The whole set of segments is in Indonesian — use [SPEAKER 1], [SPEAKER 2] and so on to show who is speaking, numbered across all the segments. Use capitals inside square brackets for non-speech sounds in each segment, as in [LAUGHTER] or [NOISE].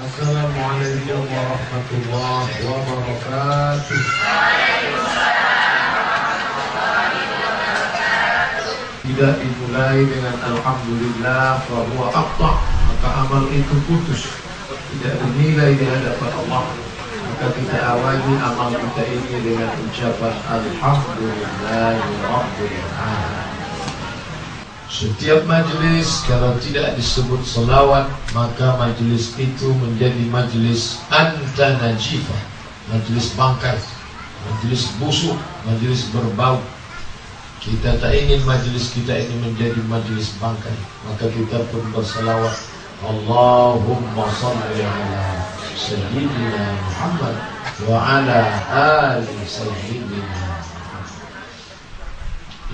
[SPEAKER 1] Assalamualaikum warahmatullahi wabarakatuh. Tidak dimulai dengan Alhamdulillah bahwa apa maka amal itu putus. Tidak bernilai di hadapan Allah. Maka kita awali amal kita ini dengan ucapan Alhamdulillah Rabbil Alamin setiap majelis kalau tidak disebut selawat maka majelis itu menjadi majelis anta najifah, majelis bangkai, majelis busuk, majelis berbau. Kita tak ingin majelis kita ini menjadi majelis bangkai, maka kita pun berselawat Allahumma salli ala sayyidina Muhammad wa ala ali sayyidina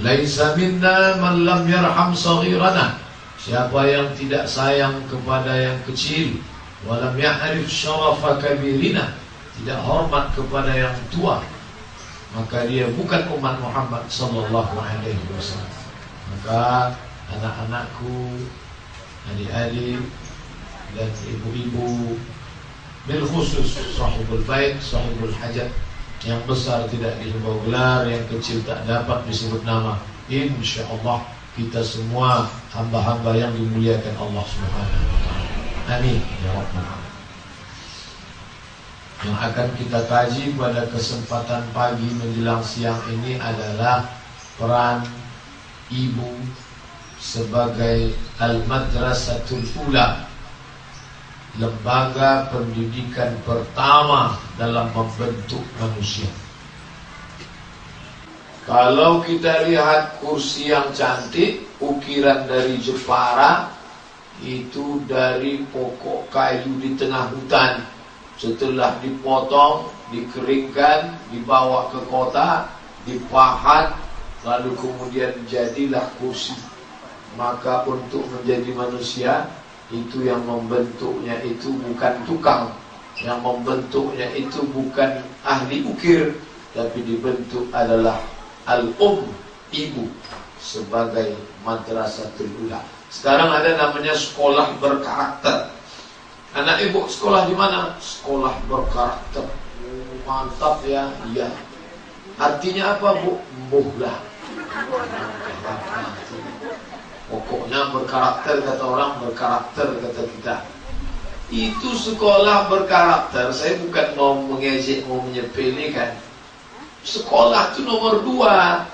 [SPEAKER 1] Laisa minna man lam yarham saghirana. Siapa yang tidak sayang kepada yang kecil, walam ya'rif syarafa kabirina, tidak hormat kepada yang tua, maka dia bukan umat Muhammad sallallahu alaihi wasallam. Maka anak-anakku, adik-adik dan ibu-ibu bil khusus sahibul bait, sahibul hajat yang besar tidak dihimbau gelar, yang kecil tak dapat disebut nama. Insya Allah kita semua hamba-hamba yang dimuliakan Allah Subhanahu wa taala. Amin ya Yang akan kita kaji pada kesempatan pagi menjelang siang ini adalah peran ibu sebagai al-madrasatul ula lembaga pendidikan pertama dalam membentuk manusia. Kalau kita lihat kursi yang cantik, ukiran dari Jepara, itu dari pokok kayu di tengah hutan. Setelah dipotong, dikeringkan, dibawa ke kota, dipahat, lalu kemudian jadilah kursi. Maka untuk menjadi manusia, itu yang membentuknya itu bukan tukang. Yang membentuknya itu bukan ahli ukir. Tapi dibentuk adalah al-um ibu sebagai madrasatul ula. Sekarang ada namanya sekolah berkarakter. Anak ibu sekolah di mana? Sekolah berkarakter. Mantap ya iya. Artinya apa bu? Buhlah [LAUGHS] Pokoknya berkarakter kata orang berkarakter kata kita. Itu sekolah berkarakter. Saya bukan mau mengejek, mau menyepelekan. Sekolah itu nomor dua.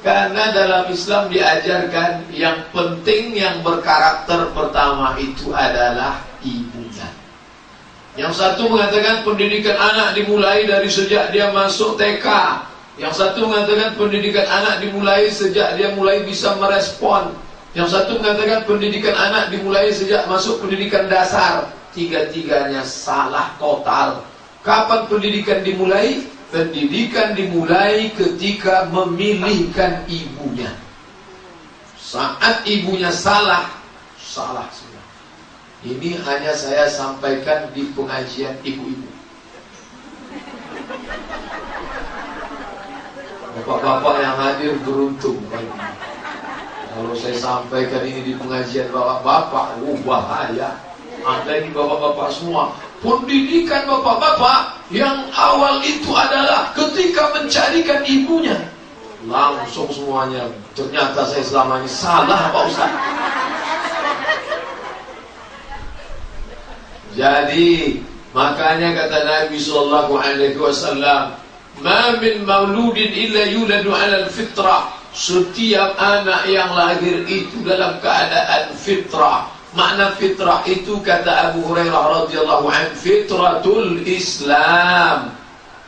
[SPEAKER 1] Karena dalam Islam diajarkan yang penting yang berkarakter pertama itu adalah ibunya. Yang satu mengatakan pendidikan anak dimulai dari sejak dia masuk TK. Yang satu mengatakan pendidikan anak dimulai sejak dia mulai bisa merespon yang satu mengatakan pendidikan anak dimulai sejak masuk pendidikan dasar. Tiga-tiganya salah total. Kapan pendidikan dimulai? Pendidikan dimulai ketika memilihkan ibunya. Saat ibunya salah, salah semua. Ini hanya saya sampaikan di pengajian ibu-ibu. Bapak-bapak yang hadir beruntung. Kalau saya sampaikan ini di pengajian bapak-bapak, oh bahaya. Anda ini bapak-bapak semua. Pendidikan bapak-bapak yang awal itu adalah ketika mencarikan ibunya. Langsung semuanya. Ternyata saya selama ini salah Pak Ustaz. Jadi makanya kata Nabi Sallallahu Alaihi Wasallam, "Ma min mauludin illa yuladu 'ala al-fitrah." Setiap anak yang lahir itu dalam keadaan fitrah. Makna fitrah itu kata Abu Hurairah radhiyallahu anhu fitratul Islam.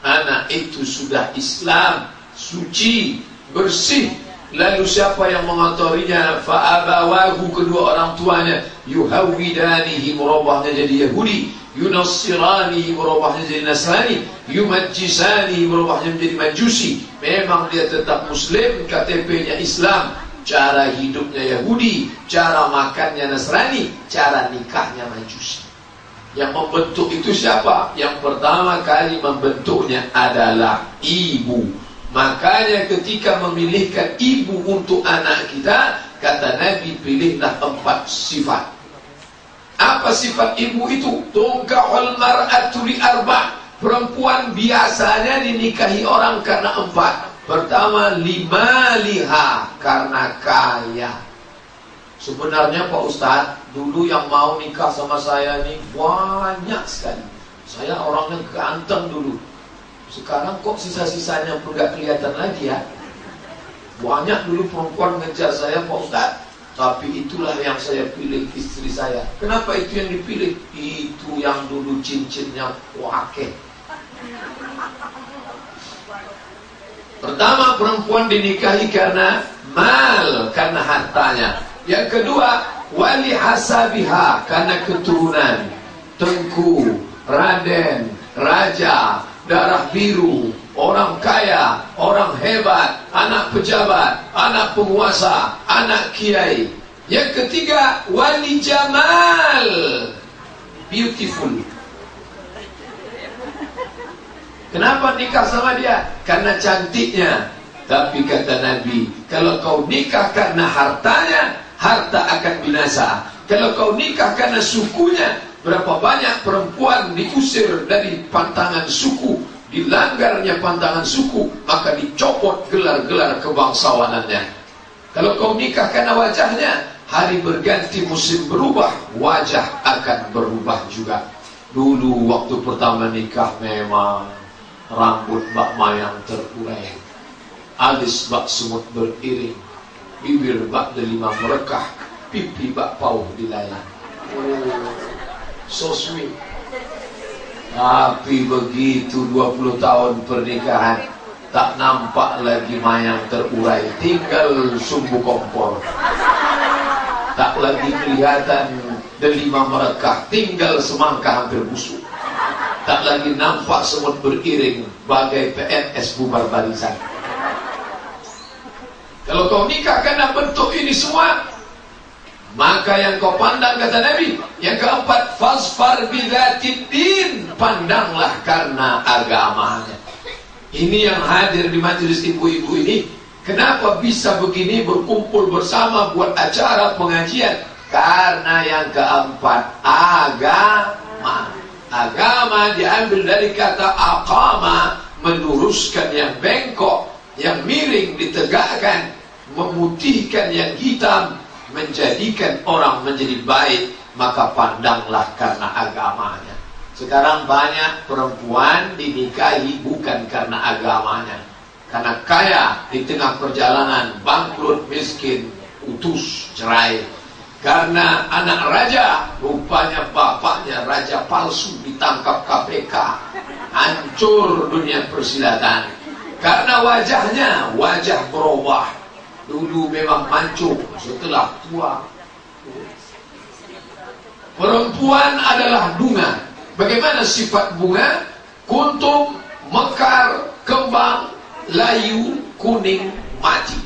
[SPEAKER 1] Anak itu sudah Islam, suci, bersih. Lalu siapa yang mengotorinya? Fa'abawahu kedua orang tuanya. Yuhawidanihi merubahnya jadi Yahudi. Yunassirani merubahnya jadi Nasrani. Yumajjisani merubahnya menjadi Majusi. Memang dia tetap Muslim KTP-nya Islam. Cara hidupnya Yahudi Cara makannya Nasrani Cara nikahnya Majusi. Yang membentuk itu siapa? Yang pertama kali membentuknya adalah ibu Makanya ketika memilihkan ibu untuk anak kita Kata Nabi pilihlah empat sifat. Apa sifat ibu itu? Tungkahul mar'atu li arba' Perempuan biasanya dinikahi orang karena empat. Pertama lima liha karena kaya. Sebenarnya Pak Ustadz Dulu yang mau nikah sama saya ini banyak sekali. Saya orangnya ganteng dulu Sekarang kok sisa-sisanya pun gak kelihatan lagi ya Banyak dulu perempuan ngejar saya Pak Ustadz tapi itulah yang saya pilih istri saya. Kenapa itu yang dipilih? Itu yang dulu cincinnya wakil. Pertama perempuan dinikahi karena mal, karena hartanya. Yang kedua, wali hasabiha karena keturunan. Tengku, Raden, Raja, darah biru, orang kaya, orang hebat, anak pejabat, anak penguasa, anak kiai. Yang ketiga, wali jamal. Beautiful. Kenapa nikah sama dia? Karena cantiknya. Tapi kata Nabi, kalau kau nikah karena hartanya, harta akan binasa. Kalau kau nikah karena sukunya, Berapa banyak perempuan diusir dari pantangan suku Dilanggarnya pantangan suku Maka dicopot gelar-gelar kebangsawanannya. Kalau kau nikah karena wajahnya Hari berganti musim berubah Wajah akan berubah juga. Dulu waktu pertama nikah memang Rambut Mbak Mayang terurai Alis Mbak Semut beriring Bibir Mbak Delima merekah Pipi Mbak Pauh dilayang So sweet. Tapi begitu 20 tahun pernikahan Tak nampak lagi mayang terurai. Tinggal sumbu kompor. Tak lagi kelihatan delima merekah. Tinggal semangka hampir busuk. Tak lagi nampak semut beriring Bagai PNS bubar barisan. Kalau kau nikah karena bentuk ini semua maka yang kau pandang kata Nabi Yang keempat Fasfar din. Pandanglah karena agamanya. Ini yang hadir di majelis ibu-ibu ini. Kenapa bisa begini berkumpul bersama Buat acara pengajian? Karena yang keempat Agama. Agama diambil dari kata Aqama Menuruskan yang bengkok Yang miring ditegakkan Memutihkan yang hitam menjadikan orang menjadi baik maka pandanglah karena agamanya. Sekarang banyak perempuan dinikahi bukan karena agamanya. Karena kaya di tengah perjalanan bangkrut miskin utus cerai. Karena anak raja rupanya bapaknya raja palsu ditangkap KPK hancur dunia persilatan. Karena wajahnya wajah berubah Dulu memang mancung setelah tua. Perempuan adalah bunga. Bagaimana sifat bunga? Kuntum, mekar, kembang, layu, kuning, mati.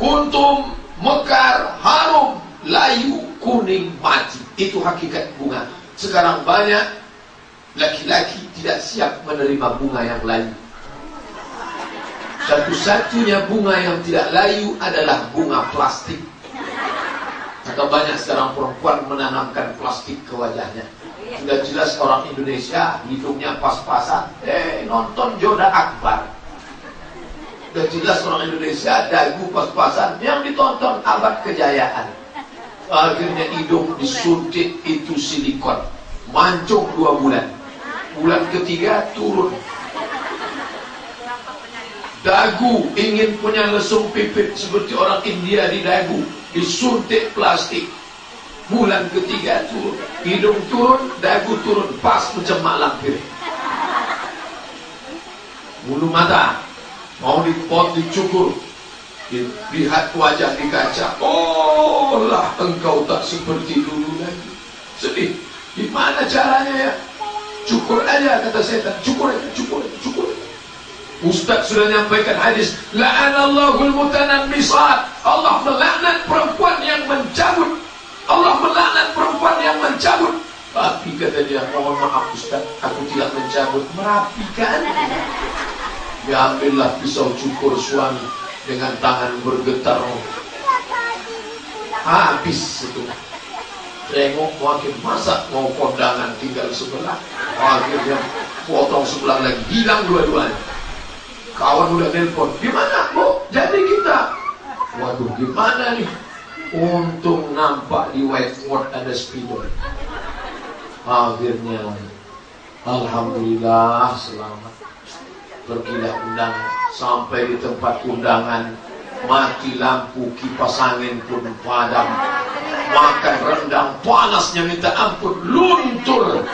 [SPEAKER 1] Kuntum, mekar, harum, layu, kuning, mati. Itu hakikat bunga. Sekarang banyak laki-laki tidak siap menerima bunga yang lain. Satu-satunya bunga yang tidak layu adalah bunga plastik. Atau banyak sekarang perempuan menanamkan plastik ke wajahnya. Sudah jelas orang Indonesia hidungnya pas-pasan. Eh, nonton Joda Akbar. Sudah jelas orang Indonesia dagu pas-pasan. Yang ditonton abad kejayaan. Akhirnya hidung disuntik itu silikon. Mancung dua bulan. Bulan ketiga turun Dagu ingin punya lesung pipit seperti orang India di dagu. Disuntik plastik. Bulan ketiga turun. Hidung turun, dagu turun. Pas macam mak lampir. Bulu mata. Mau dipot, dicukur. Lihat wajah di kaca. Oh lah engkau tak seperti dulu lagi. Sedih. Gimana caranya ya? Cukur aja kata setan. Cukur aja, cukur aja, cukur aja. Ustaz sudah menyampaikan hadis La'anallahul mutanammisat Allah melaknat perempuan yang mencabut. Allah melaknat perempuan yang mencabut. Tapi kata dia Mohon maaf Ustaz Aku tidak mencabut. Merapikan. Diambillah pisau cukur suami Dengan tangan bergetar. Habis itu. Tengok makin masak mau kondangan tinggal sebelah. Akhirnya potong sebelah lagi. Hilang dua-duanya. Kawan udah nelpon, gimana bu? Jadi kita, waduh gimana nih? Untung nampak di whiteboard ada spidol. Akhirnya, alhamdulillah selamat. Pergilah undangan sampai di tempat undangan mati lampu kipas angin pun padam makan rendang panasnya minta ampun luntur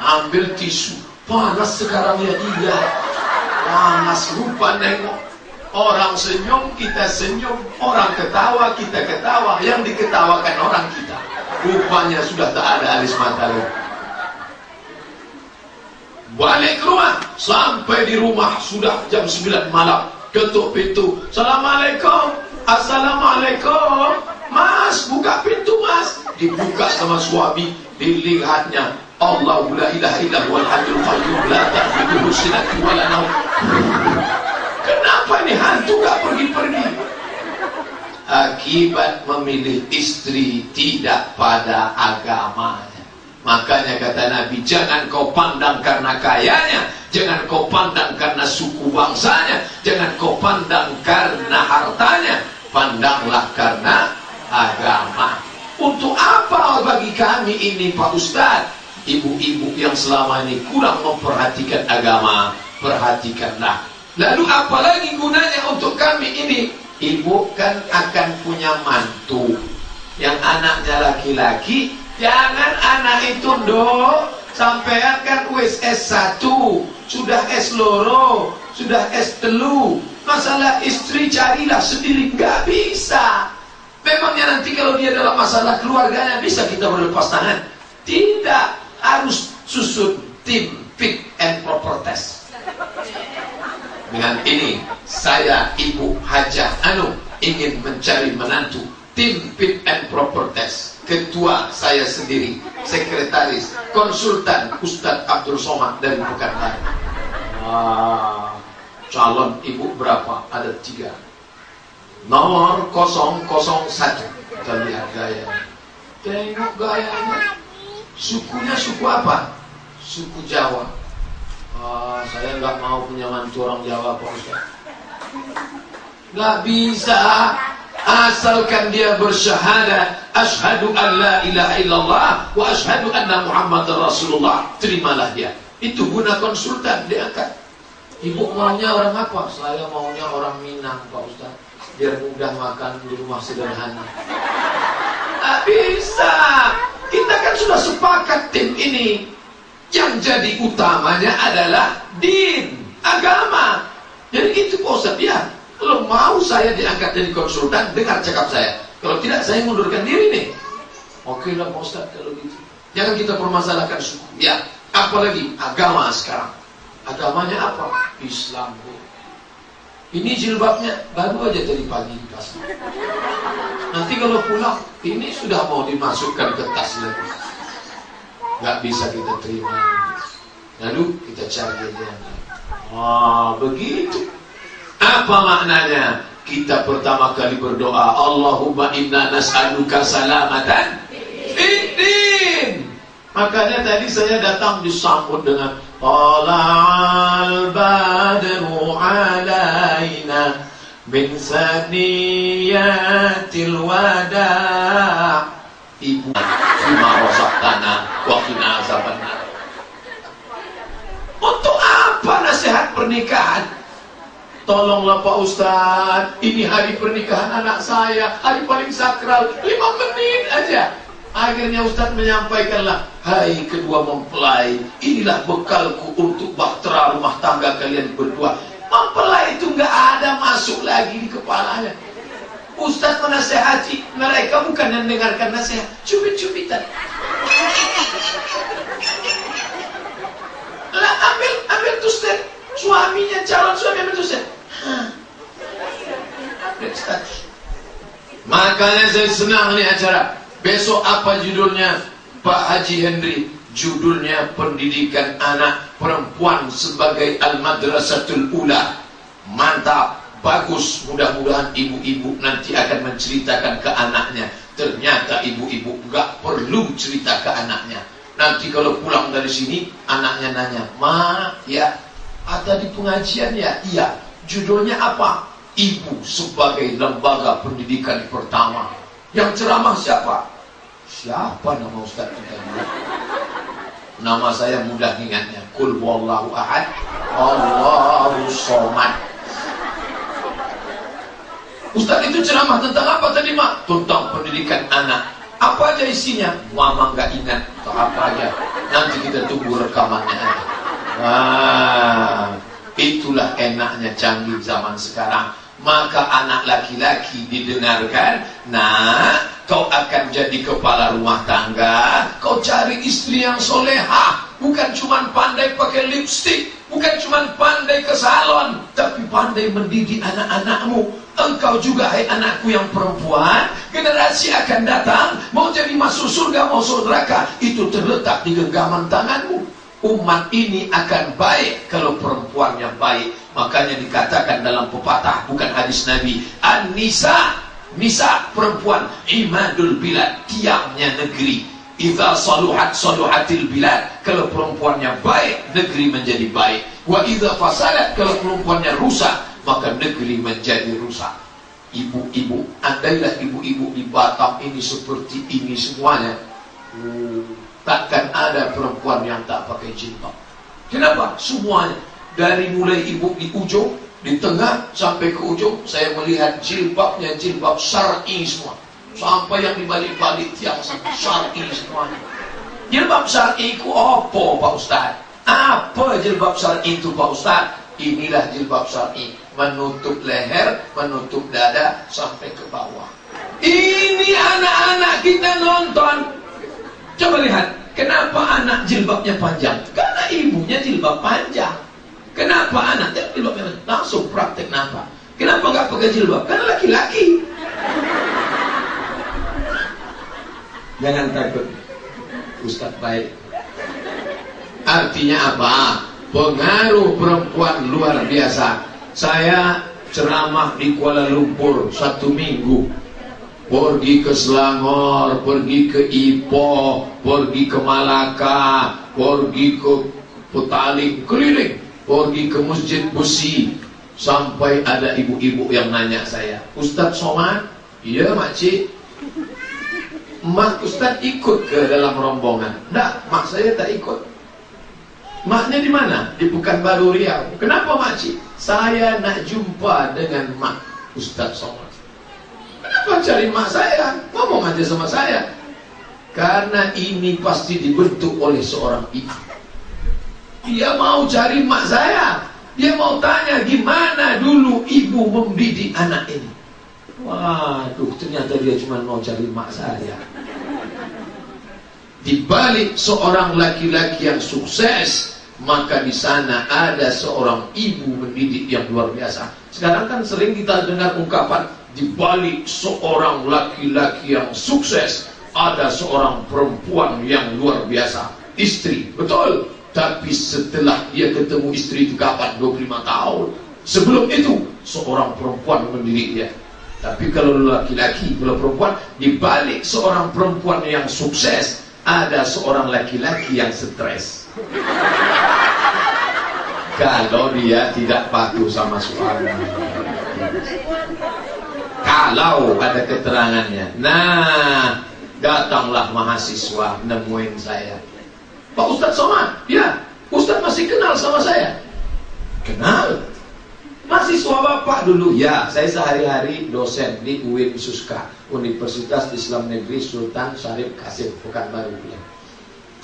[SPEAKER 1] ambil tisu panas sekarang ya iya panas lupa nengok orang senyum kita senyum orang ketawa kita ketawa yang diketawakan orang kita rupanya sudah tak ada alis mata lagi balik ke rumah sampai di rumah sudah jam 9 malam ketuk pintu. Assalamualaikum. Assalamualaikum. Mas, buka pintu mas. Dibuka sama suami. Dilihatnya. Allah la ilaha illa huwal hayyul qayyum la ta'khudhuhu sinatun wa la nawm. Kenapa ini hantu gak pergi-pergi? Akibat memilih istri tidak pada agama. Makanya kata Nabi, jangan kau pandang karena kayanya, jangan kau pandang karena suku bangsanya, jangan kau pandang karena hartanya, pandanglah karena agama. Untuk apa bagi kami ini Pak Ustadz? Ibu-ibu yang selama ini kurang memperhatikan agama, perhatikanlah. Lalu apalagi gunanya untuk kami ini? Ibu kan akan punya mantu yang anaknya laki-laki Jangan anak itu do sampean kan wis S1, sudah S loro, sudah S telu. Masalah istri carilah sendiri nggak bisa. Memangnya nanti kalau dia dalam masalah keluarganya bisa kita berlepas tangan? Tidak, harus susun tim fit and proper test. Dengan ini saya Ibu Hajah Anu ingin mencari menantu tim fit and proper test ketua saya sendiri, sekretaris, konsultan Ustadz Abdul Somad dari Pekanbaru. Ah, calon ibu berapa? Ada tiga. Nomor 001. Kita lihat gaya. Tengok gayanya. Sukunya suku apa? Suku Jawa. Ah, saya nggak mau punya mantu orang Jawa, Pak Ustaz. Nggak bisa asalkan dia bersyahadat asyhadu an la ilaha illallah wa asyhadu anna muhammadar rasulullah terimalah dia itu guna konsultan diangkat ibu maunya orang apa saya maunya orang Minang Pak Ustaz biar mudah makan di rumah sederhana tak bisa kita kan sudah sepakat tim ini yang jadi utamanya adalah din agama jadi itu Pak Ustaz ya kalau mau saya diangkat jadi konsultan, dengar cakap saya. Kalau tidak, saya mundurkan diri nih. Oke lah Pak Ustaz kalau gitu. Jangan kita permasalahkan suku. Ya, apalagi agama sekarang. Agamanya apa? Islam. Bu. Ini jilbabnya baru aja tadi pagi pasar. Nanti kalau pulang, ini sudah mau dimasukkan ke tas lagi. Gak bisa kita terima. Lalu kita cari aja. Ah, begitu. Apa maknanya? Kita pertama kali berdoa, Allahumma inna nas'aluka salamatan fiddin. Makanya tadi saya datang disambut dengan Tala'al badru alaina min saniyatil wada' Ibu Fima rosak tanah Wakina Untuk apa nasihat pernikahan? Tolonglah Pak Ustadz, ini hari pernikahan anak saya, hari paling sakral, lima menit aja. Akhirnya Ustadz menyampaikanlah, Hai kedua mempelai, inilah bekalku untuk bahtera rumah tangga kalian berdua. Mempelai itu nggak ada masuk lagi di kepalanya. Ustadz menasehati mereka bukan yang mendengarkan nasihat, cubit-cubitan. Lah ambil, ambil tuster, suaminya calon suami ambil tuster. Makanya saya senang nih acara. Besok apa judulnya? Pak Haji Henry. Judulnya pendidikan anak perempuan sebagai al-madrasatul ula. Mantap, bagus. Mudah-mudahan ibu-ibu nanti akan menceritakan ke anaknya Ternyata ibu-ibu gak perlu cerita ke anaknya. Nanti kalau pulang dari sini, anaknya nanya, Ma, ya, ada di pengajian ya? Iya. Judulnya apa? Ibu sebagai lembaga pendidikan pertama. Yang ceramah siapa? Siapa nama Ustaz kita? Nama saya mudah ingatnya. Kul wallahu ahad. Allahu somad. Ustaz itu ceramah tentang apa tadi mak? Tentang pendidikan anak. Apa aja isinya? Mama nggak ingat. Atau apa aja? Nanti kita tunggu rekamannya. Wah, itulah enaknya canggih zaman sekarang. Maka anak laki-laki didengarkan, nah kau akan jadi kepala rumah tangga, kau cari istri yang soleha, bukan cuma pandai pakai lipstick, bukan cuma pandai ke salon, tapi pandai mendidik anak-anakmu, Engkau juga hai anakku yang perempuan Generasi akan datang Mau jadi masuk surga mau surga Itu terletak di genggaman tanganmu Umat ini akan baik Kalau perempuannya baik. Makanya dikatakan dalam pepatah Bukan hadis Nabi An-Nisa Nisa perempuan Imadul bilad Tiangnya negeri. Iza saluhat saluhatil bilad Kalau perempuannya baik Negeri menjadi baik. Wa iza fasadat Kalau perempuannya rusak maka negeri menjadi rusak. Ibu-ibu, andailah ibu-ibu di Batam ini seperti ini semuanya, takkan ada perempuan yang tak pakai jilbab. Kenapa? Semuanya. Dari mulai ibu di ujung, di tengah sampai ke ujung, saya melihat jilbabnya jilbab syar'i semua. Sampai yang di balik-balik tiang syar'i semuanya. Jilbab syar'i itu apa Pak Ustaz? Apa jilbab syar'i itu Pak Ustaz? Inilah jilbab syar'i menutup leher, menutup dada sampai ke bawah. Ini anak-anak kita nonton. Coba lihat, anak jilbabnya panjang? Karena ibunya jilbab panjang. Kenapa anak jilbabnya panjang? Langsung praktek napa? Kenapa nggak pakai jilbab? Karena laki-laki. Jangan takut. Ustaz baik. Artinya apa? Pengaruh perempuan luar biasa saya ceramah di Kuala Lumpur satu minggu Pergi ke Selangor, pergi ke Ipoh, pergi ke Malaka, pergi ke Petaling, keliling Pergi ke Masjid Busi Sampai ada ibu-ibu yang nanya saya Ustadz Somad? Iya makcik Mak Ustadz ikut ke dalam rombongan? Tidak, mak saya tak ikut Maknya di mana? Di Pekanbaru Riau. Kenapa makcik? Saya nak jumpa dengan mak Ustaz Somad. Kenapa cari mak saya? Ngomong aja sama saya. Karena ini pasti dibentuk oleh seorang ibu. Dia mau cari mak saya. Dia mau tanya gimana dulu ibu membidik anak ini. Waduh, ternyata dia cuma mau cari mak saya. Di balik seorang laki-laki yang sukses, maka di sana ada seorang ibu mendidik yang luar biasa. Sekarang kan sering kita dengar ungkapan di balik seorang laki-laki yang sukses ada seorang perempuan yang luar biasa, istri. Betul. Tapi setelah dia ketemu istri itu kapan? 25 tahun. Sebelum itu seorang perempuan mendidik dia. Tapi kalau laki-laki, kalau perempuan, di balik seorang perempuan yang sukses, ada seorang laki-laki yang stres. Kalau dia tidak patuh sama suami. Kalau ada keterangannya. Nah, datanglah mahasiswa nemuin saya. Pak Ustadz Somad, ya, Ustadz masih kenal sama saya. Kenal? Mahasiswa Bapak dulu, ya, saya sehari-hari dosen di UIN Suska, Universitas Islam Negeri Sultan Syarif Kasim, Pekanbaru. Ya.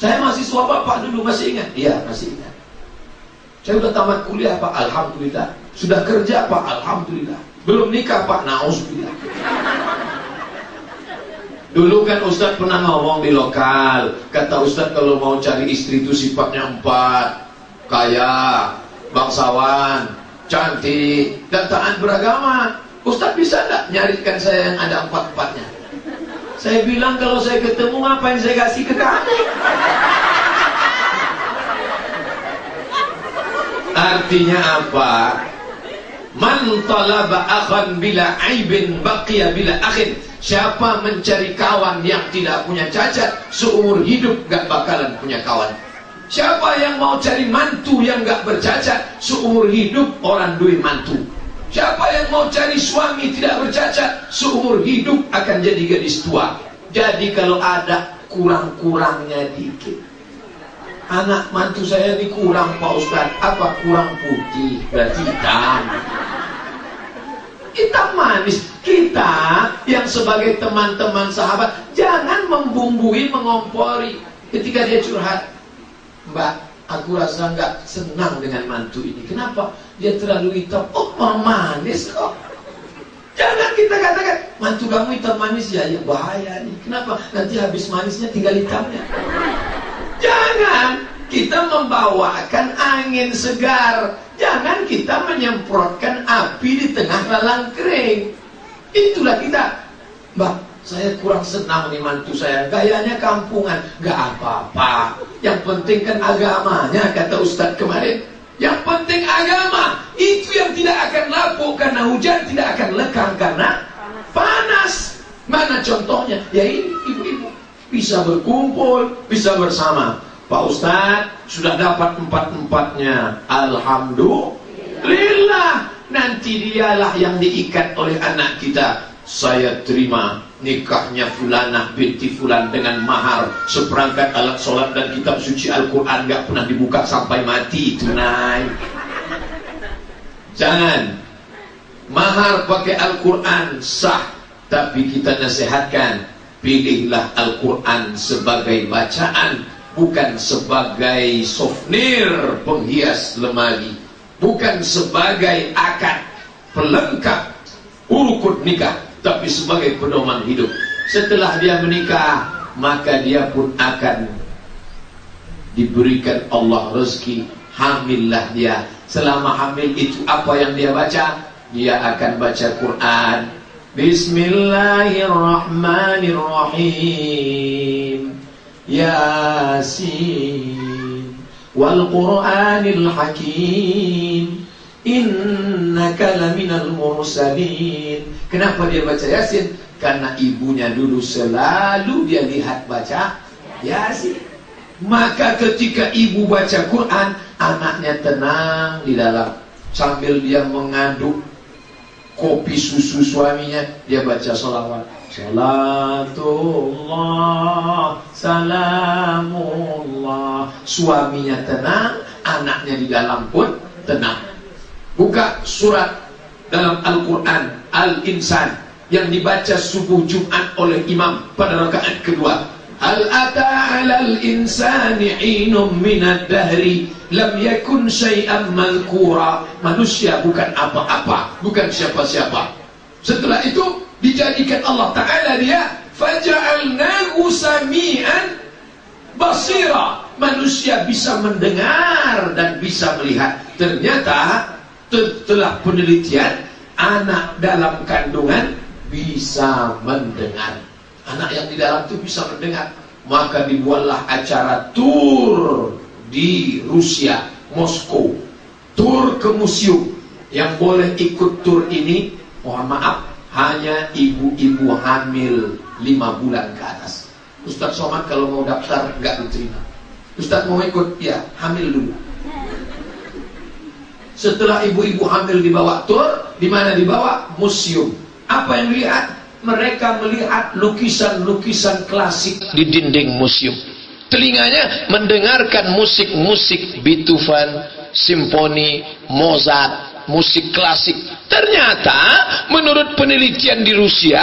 [SPEAKER 1] Saya mahasiswa Bapak dulu, masih ingat? Iya, masih ingat. Saya sudah tamat kuliah Pak, Alhamdulillah. Sudah kerja Pak, Alhamdulillah. Belum nikah Pak, Nauzubillah. Dulu kan Ustadz pernah ngomong di lokal Kata Ustadz kalau mau cari istri itu sifatnya empat Kaya, bangsawan, cantik, dan taat beragama. Ustaz bisa tidak nyarikan saya yang ada empat-empatnya? Saya bilang kalau saya ketemu ngapain saya kasih ke kamu? Artinya apa? Man talaba akhan bila aibin baqiya bila akhin. Siapa mencari kawan yang tidak punya cacat, seumur hidup gak bakalan punya kawan. Siapa yang mau cari mantu yang gak bercacat, seumur hidup orang duit mantu. Siapa yang mau cari suami tidak bercacat, seumur hidup akan jadi gadis tua. Jadi kalau ada kurang-kurangnya dikit. Anak mantu saya ini kurang Pak Ustaz. Apa kurang putih? Berarti hitam. Hitam manis. Kita yang sebagai teman-teman sahabat, jangan membumbui, mengompori. Ketika dia curhat, Mbak, aku rasa nggak senang dengan mantu ini. Kenapa? Dia terlalu hitam. Oh, manis kok. Jangan kita katakan, mantu kamu hitam manis ya, ya bahaya nih. Kenapa? Nanti habis manisnya tinggal hitamnya. Jangan kita membawakan angin segar. Jangan kita menyemprotkan api di tengah lalang kering. Itulah kita. Mbak, saya kurang senang nih mantu saya. Gayanya kampungan. Gak apa-apa. Yang penting kan agamanya, kata Ustadz kemarin. Yang penting agama. Itu yang tidak akan lapuk karena hujan, tidak akan lekang karena panas. Mana contohnya? Ya ini ibu-ibu. Bisa berkumpul, bisa bersama. Pak Ustadz sudah dapat empat-empatnya. Alhamdulillah. Nanti dialah yang diikat oleh anak kita. Saya terima nikahnya fulanah binti fulan dengan mahar seperangkat alat sholat dan kitab suci Al-Quran gak pernah dibuka sampai mati tunai jangan mahar pakai Al-Quran sah tapi kita nasihatkan pilihlah Al-Quran sebagai bacaan bukan sebagai souvenir penghias lemari bukan sebagai akad pelengkap urukut nikah tapi sebagai pedoman hidup. Setelah dia menikah, maka dia pun akan diberikan Allah rezeki. Hamillah dia. Selama hamil itu apa yang dia baca? Dia akan baca Quran. Bismillahirrahmanirrahim. Yasin. Wal Quranil Hakim. Innaka laminal mursalin. Kenapa dia baca Yasin? Karena ibunya dulu selalu dia lihat baca Yasin. Maka ketika ibu baca Quran, anaknya tenang di dalam sambil dia mengaduk kopi susu suaminya, dia baca salawat. Salatullah, salamullah. Suaminya tenang, anaknya di dalam pun tenang. Buka surat dalam Al-Quran Al-Insan yang dibaca subuh Jumat oleh imam pada rakaat kedua. Hal ata 'alal insani 'inum minad dahri lam yakun syai'an malkura. Manusia bukan apa-apa, bukan siapa-siapa. Setelah itu dijadikan Allah Taala dia faja'alnahu sami'an basira. Manusia bisa mendengar dan bisa melihat. Ternyata setelah penelitian anak dalam kandungan bisa mendengar anak yang di dalam itu bisa mendengar. Maka dibuatlah acara tur di Rusia Moskow. Tur ke museum. Yang boleh ikut tur ini mohon maaf hanya ibu-ibu hamil lima bulan ke atas. Ustaz Somad kalau mau daftar nggak diterima. Ustaz mau ikut? Ya hamil dulu. Setelah ibu-ibu hamil dibawa tur, di mana dibawa? Museum. Apa yang dilihat? Mereka melihat lukisan-lukisan klasik di dinding museum. Telinganya mendengarkan musik-musik Beethoven, simfoni, Mozart, musik klasik. Ternyata menurut penelitian di Rusia,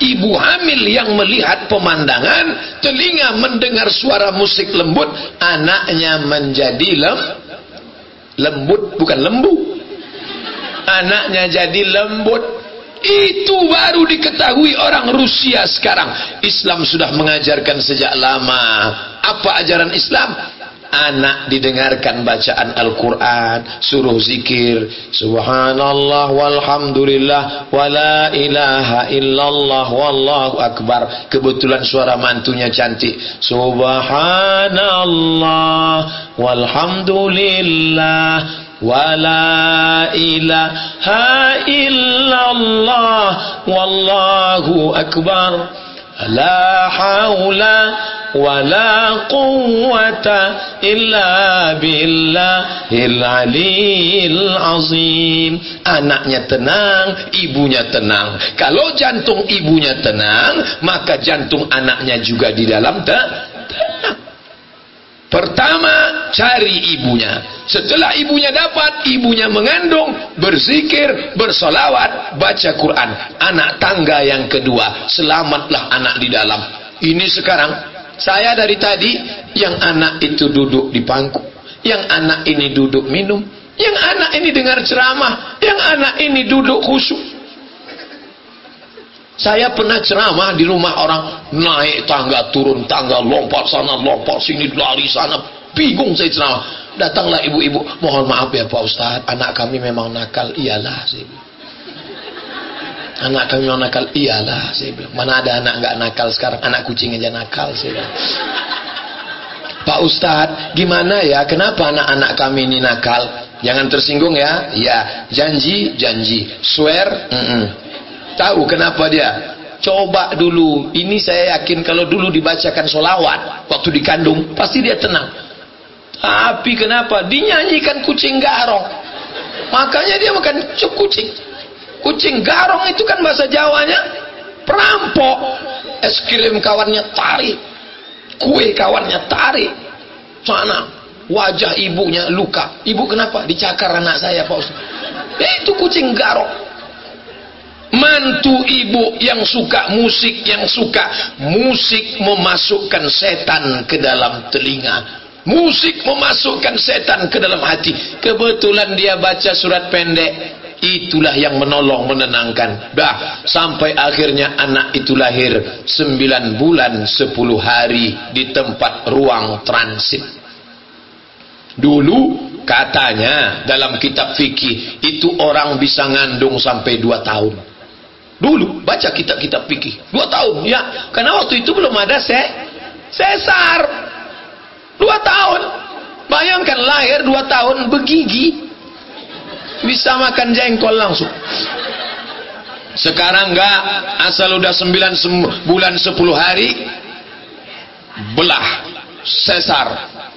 [SPEAKER 1] ibu hamil yang melihat pemandangan, telinga mendengar suara musik lembut, anaknya menjadi lembut lembut bukan lembu anaknya jadi lembut itu baru diketahui orang Rusia sekarang. Islam sudah mengajarkan sejak lama. Apa ajaran Islam? Anak didengarkan bacaan Al-Quran suruh zikir subhanallah walhamdulillah wala ilaha illallah wallahu akbar. Kebetulan suara mantunya cantik. Subhanallah walhamdulillah wala ilaha illallah wallahu akbar. La haula wala quwwata illa billahil aliyil azim. Anaknya tenang ibunya tenang. Kalau jantung ibunya tenang maka jantung anaknya juga di dalam tenang Pertama, cari ibunya. Setelah ibunya dapat, ibunya mengandung, berzikir, bersolawat, baca Quran. Anak tangga yang kedua, selamatlah anak di dalam. Ini sekarang, saya dari tadi, yang anak itu duduk di pangku. Yang anak ini duduk minum. Yang anak ini dengar ceramah. Yang anak ini duduk khusyuk. Saya pernah ceramah di rumah orang naik tangga turun tangga lompat sana lompat sini lari sana. Bingung saya ceramah. Datanglah ibu-ibu mohon maaf ya Pak Ustadz anak kami memang nakal. Iyalah saya anak kami memang nakal. Iyalah saya bilang. Mana ada anak nggak nakal sekarang? Anak kucing aja nakal saya Pak Ustadz gimana ya? Kenapa anak-anak kami ini nakal? Jangan tersinggung ya. Ya janji janji. Swear? Mm -mm. Tahu kenapa dia? Coba dulu. Ini saya yakin kalau dulu dibacakan solawat waktu dikandung pasti dia tenang. Tapi kenapa? Dinyanyikan kucing garong. Makanya dia makan kucing. Kucing garong itu kan bahasa Jawanya perampok. Es krim kawannya tarik. Kue kawannya tarik. Sana wajah ibunya luka. Ibu kenapa? Dicakar anak saya Pak Ustaz. itu kucing garong mantu ibu yang suka musik yang suka musik memasukkan setan ke dalam telinga. Musik memasukkan setan ke dalam hati. Kebetulan dia baca surat pendek. Itulah yang menolong menenangkan. Dah sampai akhirnya anak itu lahir. 9 bulan 10 hari di tempat ruang transit. Dulu katanya dalam kitab fikih itu orang bisa ngandung sampai 2 tahun Dulu baca kitab-kitab fikih. Dua tahun ya. Karena waktu itu belum ada se sesar. Dua tahun. Bayangkan lahir dua tahun begigi. Bisa makan jengkol langsung. Sekarang enggak. Asal udah sembilan bulan sepuluh hari. Belah. Sesar.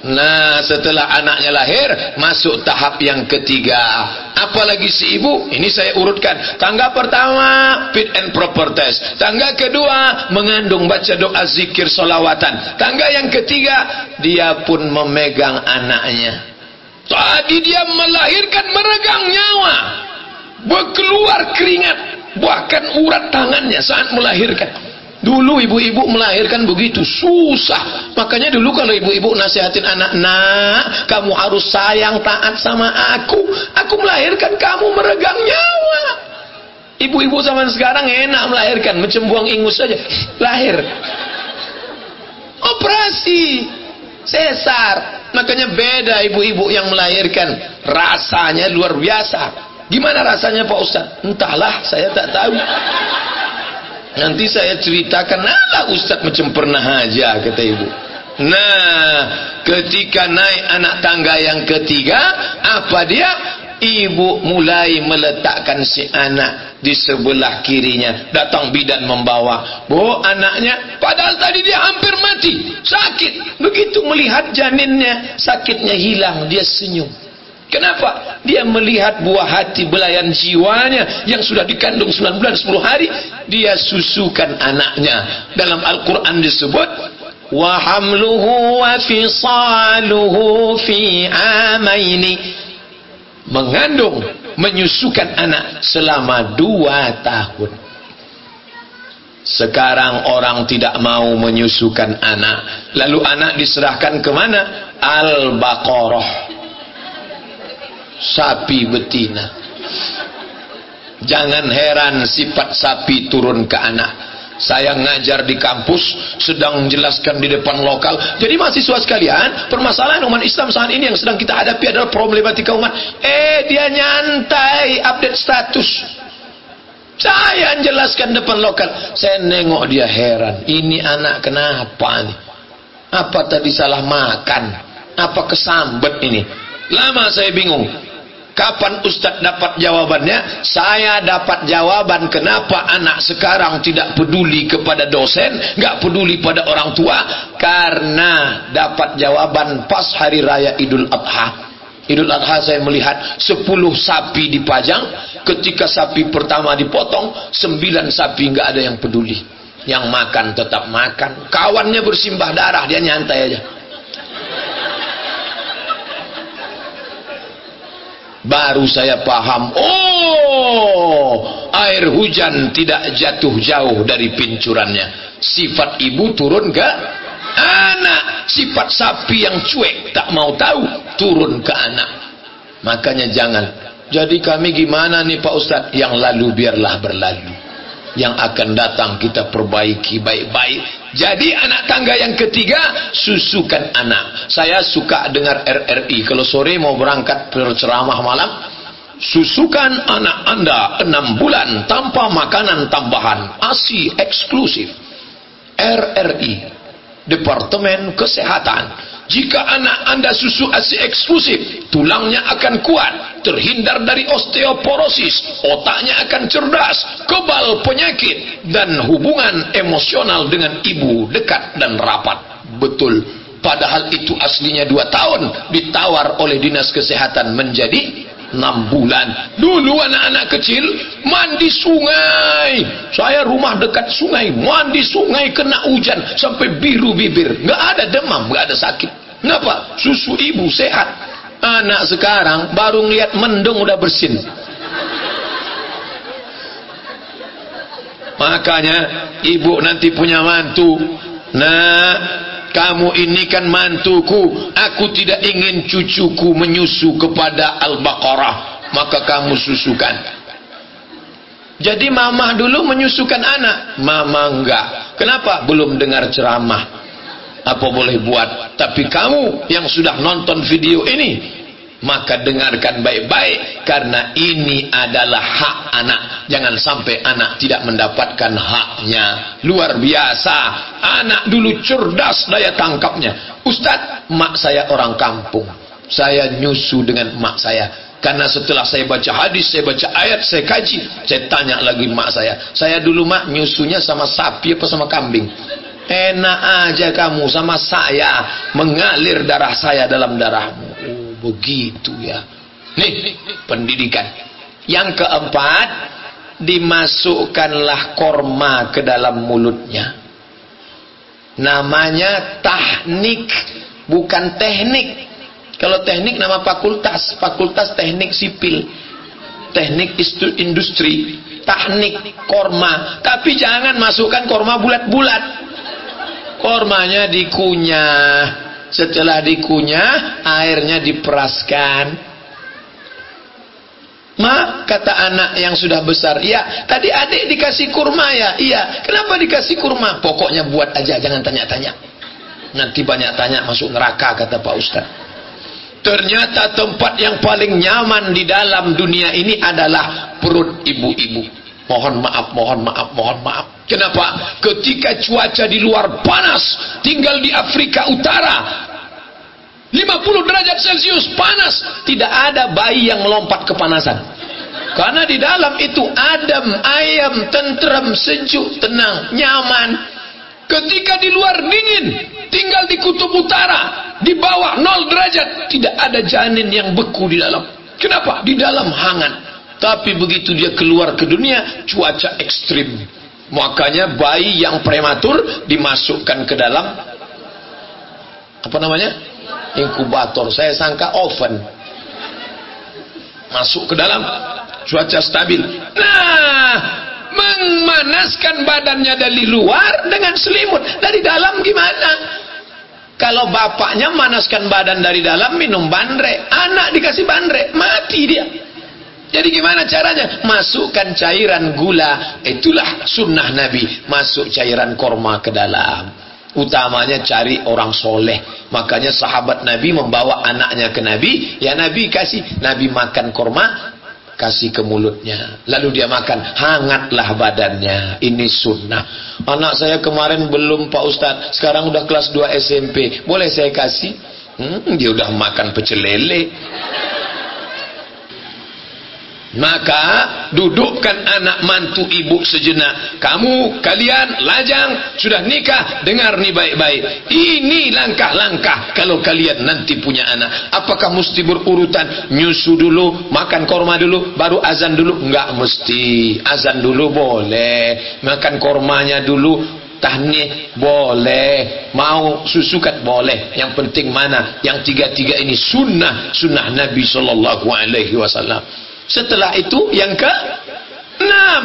[SPEAKER 1] Nah setelah anaknya lahir Masuk tahap yang ketiga. Apalagi si ibu Ini saya urutkan. Tangga pertama Fit and proper test. Tangga kedua Mengandung baca doa zikir solawatan. Tangga yang ketiga Dia pun memegang anaknya. Tadi dia melahirkan meregang nyawa. Berkeluar keringat. Bahkan urat tangannya saat melahirkan Dulu ibu-ibu melahirkan begitu susah. Makanya dulu kalau ibu-ibu nasihatin anak, "Nak, kamu harus sayang taat sama aku. Aku melahirkan kamu meregang nyawa." Ibu-ibu zaman sekarang enak melahirkan, macam buang ingus saja. Lahir. Operasi sesar. Makanya beda ibu-ibu yang melahirkan. Rasanya luar biasa. Gimana rasanya Pak Ustaz? Entahlah, saya tak tahu. Nanti saya ceritakan, ala Ustaz macam pernah aja kata ibu. Nah, ketika naik anak tangga yang ketiga, apa dia? Ibu mulai meletakkan si anak di sebelah kirinya. Datang bidan membawa. Bu, anaknya. Padahal tadi dia hampir mati. Sakit. Begitu melihat janinnya, sakitnya hilang. Dia senyum. Kenapa? Dia melihat buah hati belayan jiwanya yang sudah dikandung 9 bulan 10 hari, dia susukan anaknya. Dalam Al-Qur'an disebut wa hamluhu wa fisaluhu fi amaini. Mengandung, menyusukan anak selama dua tahun. Sekarang orang tidak mau menyusukan anak. Lalu anak diserahkan ke mana? Al-Baqarah sapi betina. Jangan heran sifat sapi turun ke anak. Saya ngajar di kampus sedang menjelaskan di depan lokal. Jadi mahasiswa sekalian permasalahan umat Islam saat ini yang sedang kita hadapi adalah problematika umat. Eh dia nyantai update status. Saya jelaskan depan lokal. Saya nengok dia heran. Ini anak kenapa nih? Apa tadi salah makan? Apa kesambet ini lama saya bingung Kapan Ustadz dapat jawabannya? Saya dapat jawaban kenapa anak sekarang tidak peduli kepada dosen, nggak peduli pada orang tua, karena dapat jawaban pas hari raya Idul Adha. Idul Adha saya melihat 10 sapi dipajang, ketika sapi pertama dipotong, 9 sapi nggak ada yang peduli. Yang makan tetap makan, kawannya bersimbah darah, dia nyantai aja. Baru saya paham oh air hujan tidak jatuh jauh dari pincurannya. Sifat ibu turun ke anak. Sifat sapi yang cuek tak mau tahu turun ke anak. Makanya jangan. Jadi kami gimana nih Pak Ustadz yang lalu biarlah berlalu. Yang akan datang kita perbaiki baik-baik jadi anak tangga yang ketiga susukan anak. Saya suka dengar RRI kalau sore mau berangkat berceramah malam susukan anak anda enam bulan tanpa makanan tambahan. ASI eksklusif. RRI Departemen Kesehatan. Jika anak anda susu ASI eksklusif, tulangnya akan kuat, terhindar dari osteoporosis, otaknya akan cerdas, kebal penyakit, dan hubungan emosional dengan ibu dekat dan rapat. Betul. Padahal itu aslinya dua tahun, ditawar oleh dinas kesehatan menjadi enam bulan. Dulu anak-anak kecil mandi sungai. Saya rumah dekat sungai, mandi sungai kena hujan sampai biru bibir. Nggak ada demam, nggak ada sakit. Kenapa? Susu ibu sehat. Anak sekarang baru ngeliat mendung udah bersin. Makanya ibu nanti punya mantu. Nah, kamu ini kan mantuku. Aku tidak ingin cucuku menyusu kepada Al-Baqarah. Maka kamu susukan. Jadi mama dulu menyusukan anak. Mama enggak. Kenapa? Belum dengar ceramah apa boleh buat? Tapi kamu yang sudah nonton video ini maka dengarkan baik-baik karena ini adalah hak anak. Jangan sampai anak tidak mendapatkan haknya. Luar biasa. Anak dulu cerdas daya tangkapnya. Ustadz mak saya orang kampung. Saya nyusu dengan mak saya. Karena setelah saya baca hadis, saya baca ayat, saya kaji, saya tanya lagi mak saya. Saya dulu mak nyusunya sama sapi apa sama kambing? Enak aja kamu sama saya. Mengalir darah saya dalam darahmu. Oh begitu ya. Nih pendidikan. Yang keempat dimasukkanlah korma ke dalam mulutnya. Namanya tahnik bukan teknik. Kalau teknik nama fakultas fakultas teknik sipil. Teknik industri teknik korma. Tapi jangan masukkan korma bulat-bulat kormanya dikunyah setelah dikunyah airnya diperaskan Ma, kata anak yang sudah besar, iya, tadi adik dikasih kurma ya, iya. Kenapa dikasih kurma? Pokoknya buat aja, jangan tanya-tanya. Nanti banyak tanya masuk neraka, kata Pak Ustaz. Ternyata tempat yang paling nyaman di dalam dunia ini adalah perut ibu-ibu. Mohon maaf, mohon maaf, mohon maaf. Kenapa? Ketika cuaca di luar panas, tinggal di Afrika Utara, 50 derajat Celcius panas, tidak ada bayi yang melompat kepanasan. Karena di dalam itu adem, ayam, tenteram, sejuk, tenang, nyaman. Ketika di luar dingin, tinggal di kutub utara, di bawah 0 derajat, tidak ada janin yang beku di dalam. Kenapa? Di dalam hangat. Tapi begitu dia keluar ke dunia, cuaca ekstrim Makanya bayi yang prematur dimasukkan ke dalam apa namanya? inkubator. Saya sangka oven. Masuk ke dalam cuaca stabil. Nah, memanaskan badannya dari luar dengan selimut. Dari dalam gimana? Kalau bapaknya manaskan badan dari dalam minum bandre, anak dikasih bandre, mati dia. Jadi gimana caranya? Masukkan cairan gula. Itulah sunnah Nabi. Masuk cairan korma ke dalam. Utamanya cari orang soleh. Makanya sahabat Nabi membawa anaknya ke Nabi. Ya Nabi kasih. Nabi makan korma. Kasih ke mulutnya. Lalu dia makan. Hangatlah badannya. Ini sunnah. Anak saya kemarin belum Pak Ustadz. Sekarang udah kelas 2 SMP. Boleh saya kasih? Hmm, dia udah makan pecel lele. Maka dudukkan anak mantu ibu sejenak. Kamu, kalian, lajang, sudah nikah, dengar nih baik-baik. Ini langkah-langkah kalau kalian nanti punya anak. Apakah mesti berurutan? Nyusu dulu, makan korma dulu, baru azan dulu? Enggak mesti. Azan dulu boleh. Makan kormanya dulu, tahnih boleh mau susukat boleh yang penting mana yang tiga-tiga ini sunnah sunnah Nabi sallallahu alaihi wasallam setelah itu yang ke enam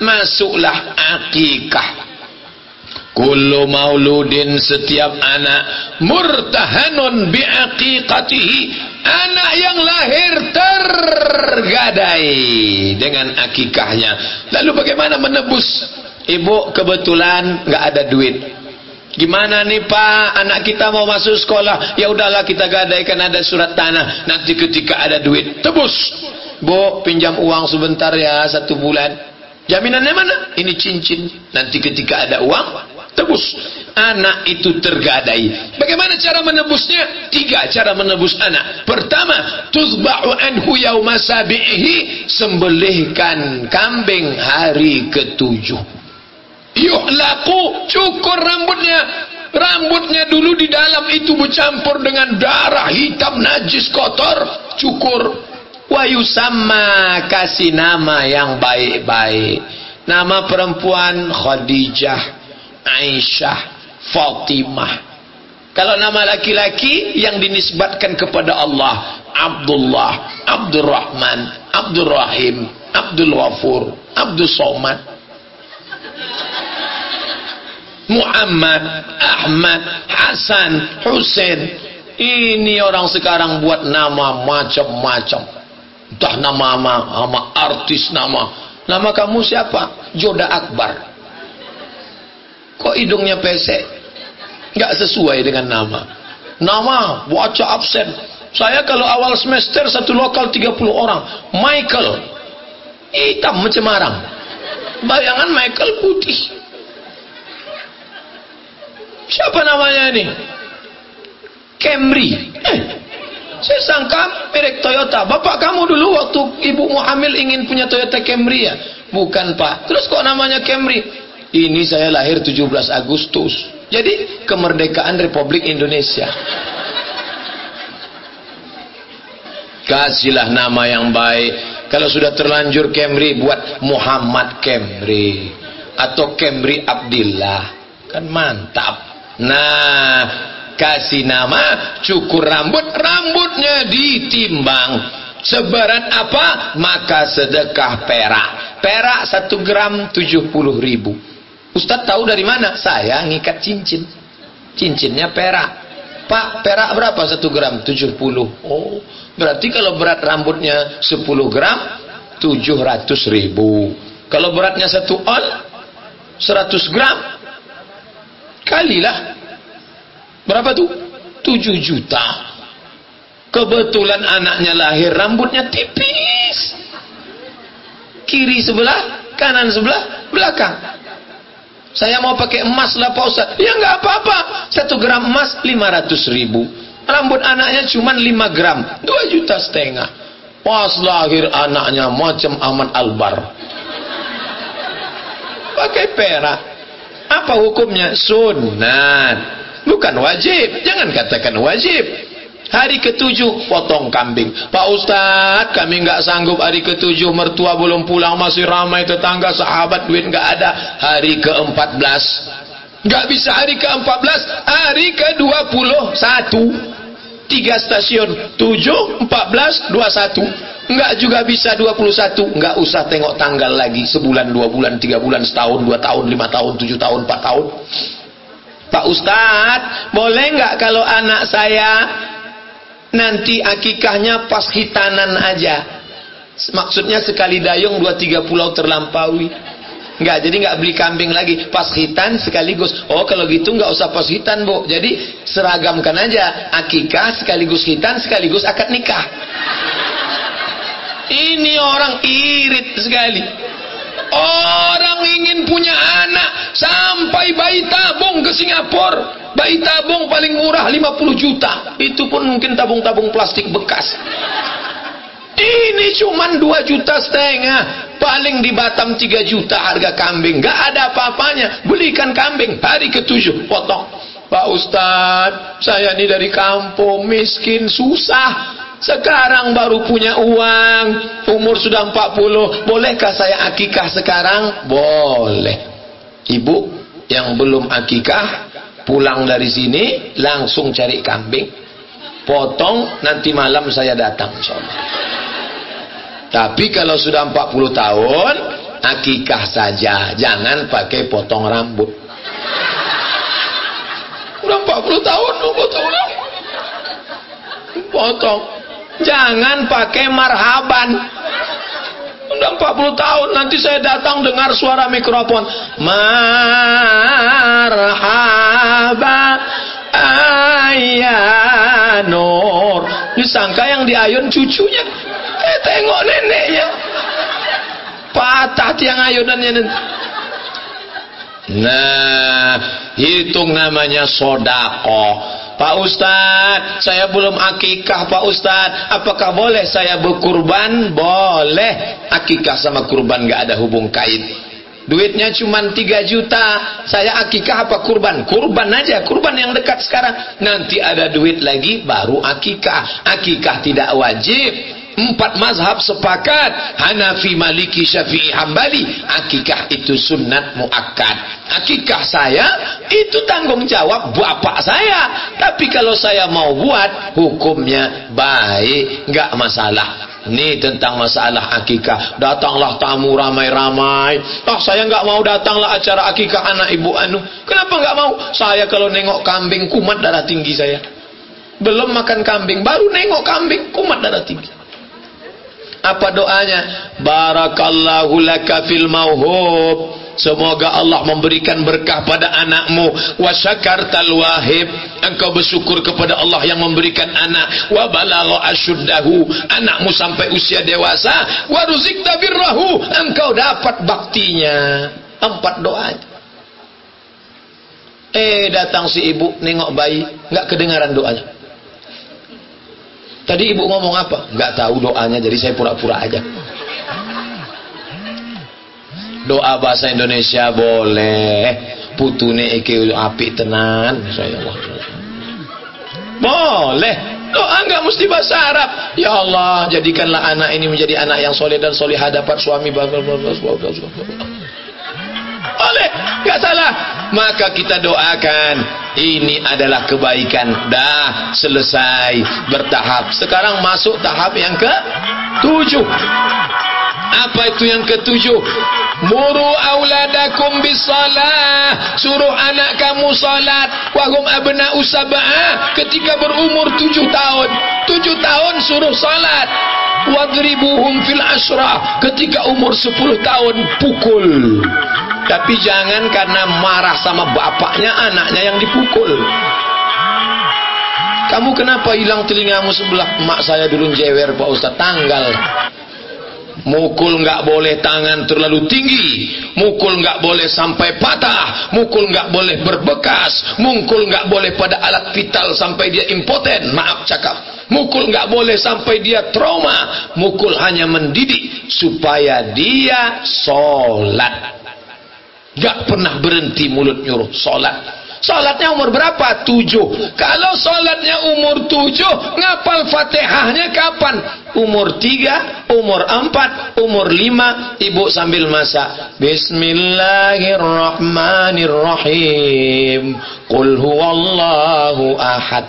[SPEAKER 1] masuklah akikah. Kullu mauludin setiap anak murtahanun biaqiqatihi anak yang lahir tergadai dengan akikahnya. Lalu bagaimana menebus? Ibu kebetulan nggak ada duit. Gimana nih Pak, anak kita mau masuk sekolah? Ya udahlah kita gadaikan ada surat tanah. Nanti ketika ada duit, tebus. Bu, pinjam uang sebentar ya, satu bulan. Jaminannya mana? Ini cincin. Nanti ketika ada uang, tebus. Anak itu tergadai. Bagaimana cara menebusnya? Tiga cara menebus anak. Pertama, tuzba'u anhu yawma sabi'ihi. Sembelihkan kambing hari ketujuh. Yuhlaku, cukur rambutnya. Rambutnya dulu di dalam itu bercampur dengan darah hitam najis kotor. Cukur wa yusamma kasih nama yang baik-baik. Nama perempuan Khadijah Aisyah Fatimah. Kalau nama laki-laki yang dinisbatkan kepada Allah Abdullah Abdurrahman Abdurrahim Abdul Wafur Abdul Somad. Muhammad Ahmad Hasan Hussein. Ini orang sekarang buat nama macam-macam Entah nama nama, nama artis nama. Nama kamu siapa? Joda Akbar. Kok hidungnya pesek? Gak sesuai dengan nama. Nama, baca absen. Saya kalau awal semester satu lokal 30 orang. Michael. Hitam macam arang. Bayangan Michael putih. Siapa namanya ini? Camry. Eh, saya sangka merek Toyota. Bapak kamu dulu waktu ibumu hamil ingin punya Toyota Camry ya? Bukan pak. Terus kok namanya Camry? Ini saya lahir 17 Agustus. Jadi kemerdekaan Republik Indonesia. Kasihlah nama yang baik. Kalau sudah terlanjur Camry buat Muhammad Camry atau Camry Abdillah. Kan mantap. Nah, kasih nama cukur rambut rambutnya ditimbang. Sebaran apa? Maka sedekah perak. Perak satu gram tujuh puluh ribu. Ustadz tahu dari mana? Saya ngikat cincin. Cincinnya perak. Pak perak berapa satu gram? tujuh puluh. Oh berarti kalau berat rambutnya sepuluh gram tujuh ratus ribu. Kalau beratnya satu on seratus gram kalilah Berapa tuh? 7 juta. Kebetulan anaknya lahir rambutnya tipis. Kiri sebelah, kanan sebelah, belakang. Saya mau pakai emas lah Pak Ustaz. Ya nggak apa-apa. Satu gram emas 500 ribu. Rambut anaknya cuma 5 gram. 2 juta setengah. Pas lahir anaknya macam Ahmad Albar. Pakai perak. Apa hukumnya? Sunat. Bukan wajib. Jangan katakan wajib. Hari ketujuh potong kambing. Pak Ustadz, kami nggak sanggup hari ketujuh mertua belum pulang masih ramai tetangga sahabat duit nggak ada. Hari keempat belas nggak bisa hari keempat belas hari ke dua puluh satu tiga stasiun tujuh empat belas dua satu nggak juga bisa dua puluh satu nggak usah tengok tanggal lagi sebulan dua bulan tiga bulan setahun dua tahun lima tahun tujuh tahun empat tahun Pak Ustadz, boleh nggak kalau anak saya nanti akikahnya pas hitanan aja?
[SPEAKER 2] Maksudnya sekali dayung dua tiga pulau terlampaui. Enggak, jadi enggak beli kambing lagi. Pas hitan sekaligus. Oh, kalau gitu enggak usah pas hitan, Bu. Jadi seragamkan aja akikah sekaligus hitan sekaligus akad nikah. Ini orang irit sekali. Orang ingin punya anak sampai bayi tabung ke Singapura. Bayi tabung paling murah 50 juta. Itu pun mungkin tabung-tabung plastik bekas. Ini cuma 2 juta setengah. Paling di Batam 3 juta harga kambing. Gak ada apa-apanya. Belikan kambing. Hari ketujuh. Potong. Pak Ustadz, saya ini dari kampung. Miskin, susah. Sekarang baru punya uang. Umur sudah 40. Bolehkah saya akikah sekarang? Boleh. Ibu yang belum akikah. Pulang dari sini. Langsung cari kambing. Potong. Nanti malam saya datang. Tapi kalau sudah 40 tahun, akikah saja, jangan pakai potong rambut. Udah 40 tahun, 40 tahun. Potong. Jangan pakai marhaban. Udah 40 tahun, nanti saya datang dengar suara mikrofon. Marhaba ayanur. Disangka yang di ayun cucunya. Eh tengok neneknya. Patah tiang ayunannya nanti. Nah, hitung namanya sodako. Pak Ustad, saya belum akikah Pak Ustad. Apakah boleh saya berkurban? Boleh. Akikah sama kurban gak ada hubung kait. Duitnya cuma 3 juta. Saya akikah apa kurban? Kurban aja, kurban yang dekat sekarang. Nanti ada duit lagi baru akikah. Akikah tidak wajib. Empat mazhab sepakat Hanafi, Maliki, Syafi'i, Hambali Akikah itu sunat muakkad Akikah saya Itu tanggung jawab bapak saya Tapi kalau saya mau buat Hukumnya baik nggak masalah ini tentang masalah akikah. Datanglah tamu ramai-ramai. Ah, saya nggak mau datanglah acara akikah anak ibu anu. Kenapa nggak mau? Saya kalau nengok kambing kumat darah tinggi saya. Belum makan kambing, baru nengok kambing kumat darah tinggi. Apa doanya? Barakallahu laka fil mauhub. Semoga Allah memberikan berkah pada anakmu. Wa syakartal wahib. Engkau bersyukur kepada Allah yang memberikan anak. Wa balagha asyuddahu. Anakmu sampai usia dewasa. Wa ruzikta birrahu. Engkau dapat baktinya. Empat doa. Eh datang si ibu nengok bayi. Enggak kedengaran doanya. Tadi ibu ngomong apa? Enggak tahu doanya jadi saya pura-pura aja. Doa bahasa Indonesia boleh. Putune iki api tenan, saya Allah. Boleh. Doa enggak mesti bahasa Arab. Ya Allah, jadikanlah anak ini menjadi anak yang soleh dan solehah dapat suami boleh, enggak salah. Maka kita doakan ini adalah kebaikan. Dah selesai bertahap. Sekarang masuk tahap yang ke tujuh apa itu yang ketujuh? Muru auladakum bisalah. Suruh anak kamu salat. Wahum abna usabah ketika berumur tujuh tahun. Tujuh tahun suruh salat. Wadribuhum fil asrah ketika umur sepuluh tahun pukul tapi jangan karena marah sama bapaknya anaknya yang dipukul. Kamu kenapa hilang telingamu sebelah mak saya dulu jewer Pak Ustaz? Tanggal. Mukul nggak boleh tangan terlalu tinggi, mukul nggak boleh sampai patah, mukul nggak boleh berbekas, mukul nggak boleh pada alat vital sampai dia impoten. Maaf cakap, mukul nggak boleh sampai dia trauma, mukul hanya mendidik supaya dia sholat. Gak pernah berhenti mulut nyuruh sholat. Salatnya umur berapa? Tujuh. Kalau salatnya umur tujuh, ngapal fatihahnya kapan? Umur tiga, umur empat, umur lima, ibu sambil masak. Bismillahirrahmanirrahim. Qul huwallahu ahad.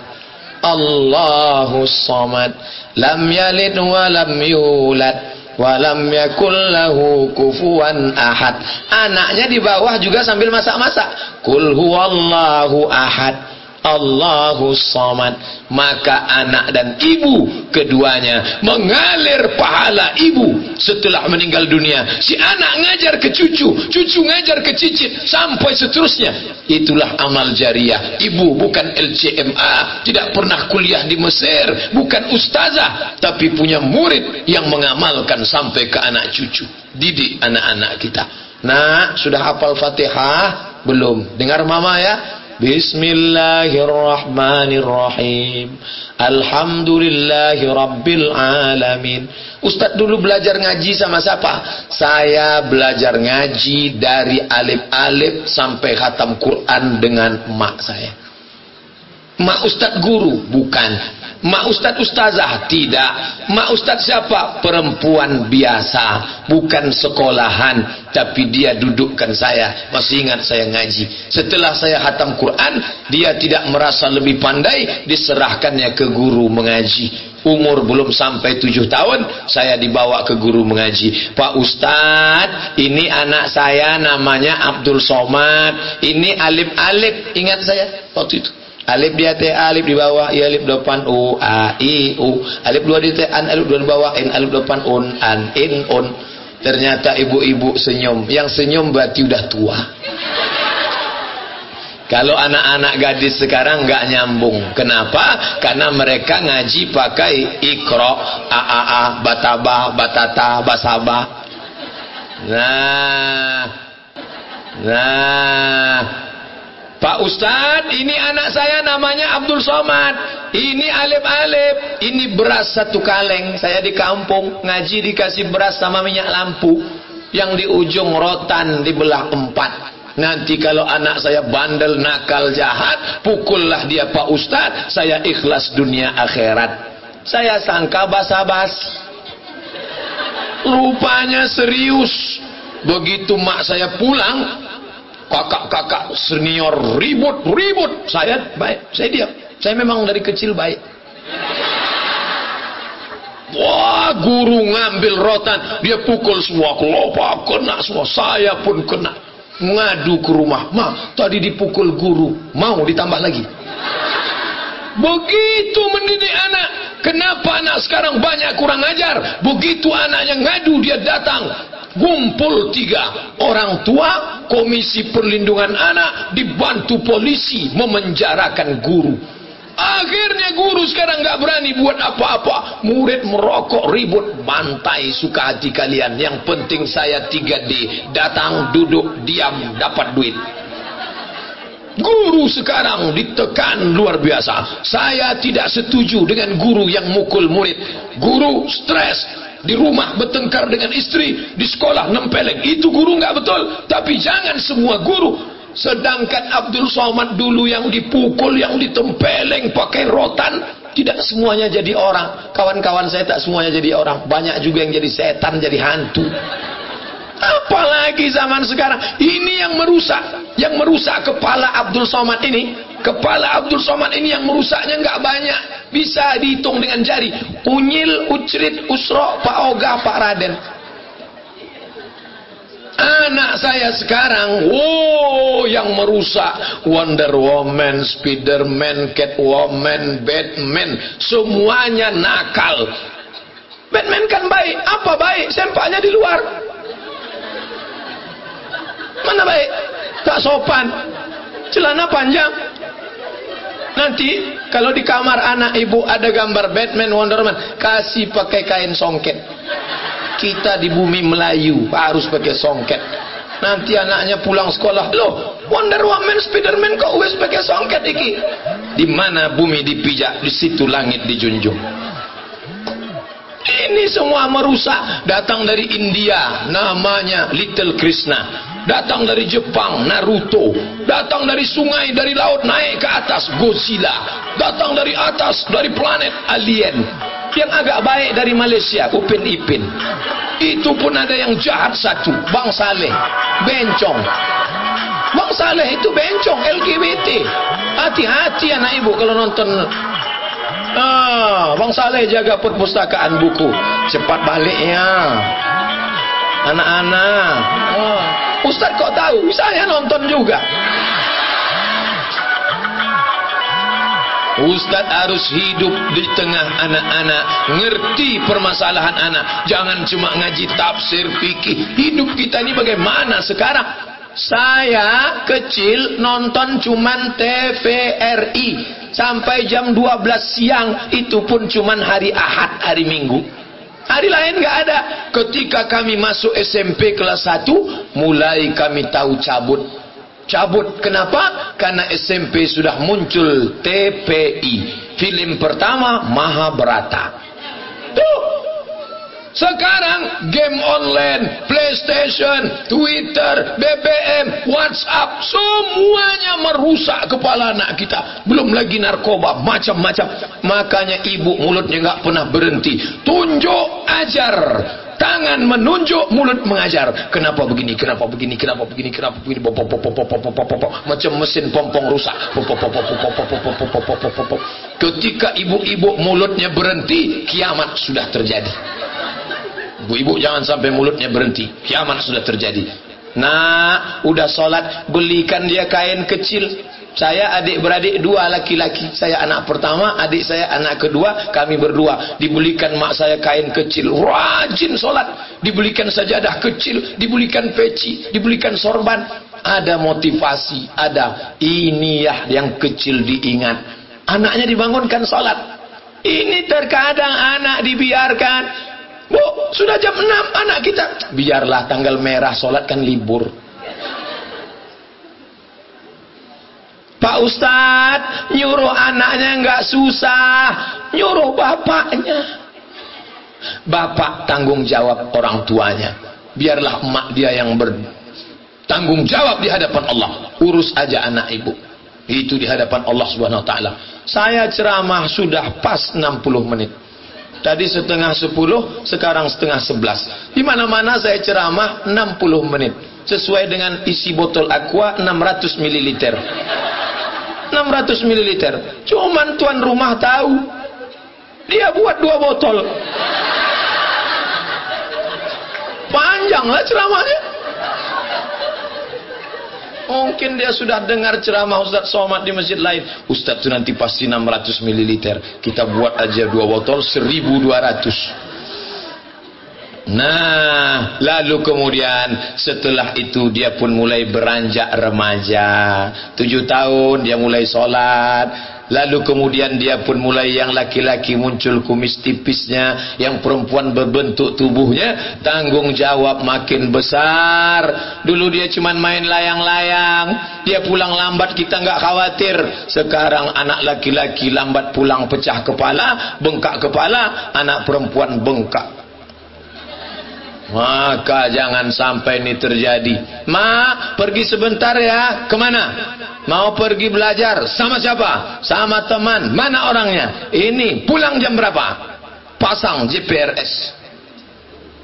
[SPEAKER 2] Allahu samad. Lam yalid wa lam yulad walam yakul lahu kufuwan ahad. Anaknya di bawah juga sambil masak-masak. Kul huwallahu ahad Allahu Samad. Maka anak dan ibu keduanya mengalir pahala ibu setelah meninggal dunia. Si anak ngajar ke cucu cucu ngajar ke cicit sampai seterusnya. Itulah amal jariah. Ibu bukan LCMA tidak pernah kuliah di Mesir bukan ustazah tapi punya murid yang mengamalkan sampai ke anak cucu. Didik anak-anak kita. Nah sudah hafal fatihah? Belum. Dengar mama ya Bismillahirrahmanirrahim. Alhamdulillahi Rabbil Alamin. Ustadz dulu belajar ngaji sama siapa? Saya belajar ngaji dari alif-alif sampai khatam Quran dengan mak saya. Mak Ustadz guru? Bukan. Mak Ustadz Ustazah? Tidak. Mak Ustadz siapa? Perempuan biasa. Bukan sekolahan. Tapi dia dudukkan saya. Masih ingat saya ngaji. Setelah saya hatam Quran, dia tidak merasa lebih pandai. Diserahkannya ke guru mengaji. Umur belum sampai tujuh tahun, saya dibawa ke guru mengaji. Pak Ustadz, ini anak saya namanya Abdul Somad. Ini alif-alif. Ingat saya waktu itu. Alif di atas alif di bawah i alif depan u a i u. Alif dua di atas an alif dua di bawah in alif depan un an in un. Ternyata ibu-ibu senyum. Yang senyum berarti udah tua. Kalau anak-anak gadis sekarang nggak nyambung. Kenapa? Karena mereka ngaji pakai ikro a a a bataba batata basaba nah. Nah Pak Ustadz, ini anak saya namanya Abdul Somad. Ini alif-alif. Ini beras satu kaleng. Saya di kampung ngaji dikasih beras sama minyak lampu. Yang di ujung rotan dibelah empat. Nanti kalau anak saya bandel, nakal, jahat, pukullah dia Pak Ustadz. Saya ikhlas dunia akhirat. Saya sangka basa-basi. Rupanya serius. Begitu mak saya pulang, kakak-kakak senior ribut-ribut saya baik saya diam. Saya memang dari kecil baik. Wah guru ngambil rotan. Dia pukul semua kelopak. Kena semua. Saya pun kena. Ngadu ke rumah. Ma tadi dipukul guru. Mau ditambah lagi begitu mendidik anak kenapa anak sekarang banyak kurang ajar? Begitu anaknya ngadu dia datang. Gumpul tiga. Orang tua komisi perlindungan anak dibantu polisi memenjarakan guru. Akhirnya guru sekarang nggak berani buat apa-apa. Murid merokok ribut bantai suka hati kalian. Yang penting saya 3D datang duduk diam dapat duit Guru sekarang ditekan luar biasa. Saya tidak setuju dengan guru yang mukul murid. Guru stres, di rumah bertengkar dengan istri, di sekolah nempeleng. Itu guru nggak betul. Tapi jangan semua guru. Sedangkan Abdul Somad dulu yang dipukul, yang ditempeleng pakai rotan, tidak semuanya jadi orang. Kawan-kawan saya tak semuanya jadi orang. Banyak juga yang jadi setan, jadi hantu. Apalagi zaman sekarang. Ini yang merusak. Yang merusak kepala Abdul Somad ini Kepala Abdul Somad ini yang merusaknya nggak banyak. Bisa dihitung dengan jari. Unyil, Ucrit, Usro, Pak Oga, Pak Raden. Anak saya sekarang, wow, yang merusak Wonder Woman, Spiderman, Catwoman, Batman, semuanya nakal. Batman kan baik, apa baik? Sempaknya di luar. Mana baik? Tak sopan. Celana panjang, Nanti kalau di kamar anak ibu ada gambar Batman, Wonder Man, kasih pakai kain songket. Kita di bumi Melayu harus pakai songket. Nanti anaknya pulang sekolah, loh Wonder Woman, Spiderman kok wes pakai songket iki? Di mana bumi dipijak, di situ langit dijunjung. Ini semua merusak datang dari India, namanya Little Krishna datang dari Jepang Naruto. Datang dari sungai dari laut naik ke atas Godzilla. Datang dari atas dari planet alien. Yang agak baik dari Malaysia Upin Ipin. Itu pun ada yang jahat satu Bang Saleh. Bencong. Bang Saleh itu bencong LGBT hati-hati anak ibu kalau nonton. Ah, Bang Saleh jaga perpustakaan buku. Cepat balik ya anak-anak. Oh. Ustaz kok tahu? Saya nonton juga. Ustaz harus hidup di tengah anak-anak ngerti permasalahan anak. Jangan cuma ngaji tafsir fikih. Hidup kita ini bagaimana sekarang? Saya kecil nonton cuman TVRI sampai jam 12 siang itu pun cuman hari Ahad hari Minggu hari lain nggak ada. Ketika kami masuk SMP kelas 1 mulai kami tahu cabut. Cabut kenapa? karena SMP sudah muncul TPI film pertama Mahabharata. Tuh sekarang game online, PlayStation, Twitter, BBM, WhatsApp, semuanya merusak kepala anak kita. Belum lagi narkoba, macam-macam. Makanya ibu mulutnya nggak pernah berhenti. Tunjuk, ajar. Tangan menunjuk, mulut mengajar. Kenapa begini? Kenapa begini? Kenapa begini? Kenapa begini? Macam mesin pompong rusak. Ketika ibu-ibu mulutnya berhenti, kiamat sudah terjadi. Ibu-ibu jangan sampai mulutnya berhenti. Kiamat sudah terjadi. Nah, udah sholat, belikan dia kain kecil. Saya adik beradik dua laki-laki. Saya anak pertama, adik saya anak kedua. Kami berdua. Dibelikan mak saya kain kecil. Rajin sholat. Dibelikan sajadah kecil. Dibelikan peci. Dibelikan sorban. Ada motivasi. Ada. Ini ya yang kecil diingat. Anaknya dibangunkan sholat. Ini terkadang anak dibiarkan Bu, sudah jam 6 anak kita. Biarlah tanggal merah sholat kan libur. Pak Ustadz nyuruh anaknya nggak susah, nyuruh bapaknya. Bapak tanggung jawab orang tuanya. Biarlah emak dia yang bertanggung jawab di hadapan Allah. Urus aja anak ibu. Itu di hadapan Allah Subhanahu wa taala. Saya ceramah sudah pas 60 menit. Tadi setengah sepuluh, sekarang setengah sebelas. Di mana-mana saya ceramah 60 menit. Sesuai dengan isi botol aqua 600 ml. 600 ml. Cuman tuan rumah tahu. Dia buat dua botol. Panjanglah ceramahnya. Mungkin dia sudah dengar ceramah Ustaz Somad di masjid lain. Ustaz itu nanti pasti 600 ml. Kita buat aja dua botol 1200. Nah, lalu kemudian setelah itu dia pun mulai beranjak remaja. Tujuh tahun dia mulai sholat. Lalu kemudian dia pun mulai yang laki-laki muncul kumis tipisnya, yang perempuan berbentuk tubuhnya, tanggung jawab makin besar. Dulu dia cuma main layang-layang, dia pulang lambat kita nggak khawatir. Sekarang anak laki-laki lambat pulang pecah kepala, bengkak kepala, anak perempuan bengkak maka jangan sampai ini terjadi. Ma, pergi sebentar ya. Ke mana? Mau pergi belajar. Sama siapa? Sama teman. Mana orangnya? Ini. Pulang jam berapa? Pasang GPRS.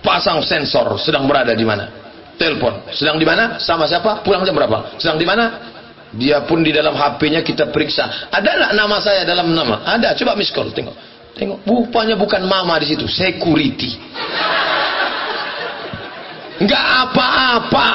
[SPEAKER 2] Pasang sensor. Sedang berada di mana? Telepon. Sedang di mana? Sama siapa? Pulang jam berapa? Sedang di mana? Dia pun di dalam HP-nya kita periksa. Ada nggak nama saya dalam nama? Ada. Coba miss call. Tengok. Tengok. Rupanya bukan mama di situ. Security. Enggak apa-apa.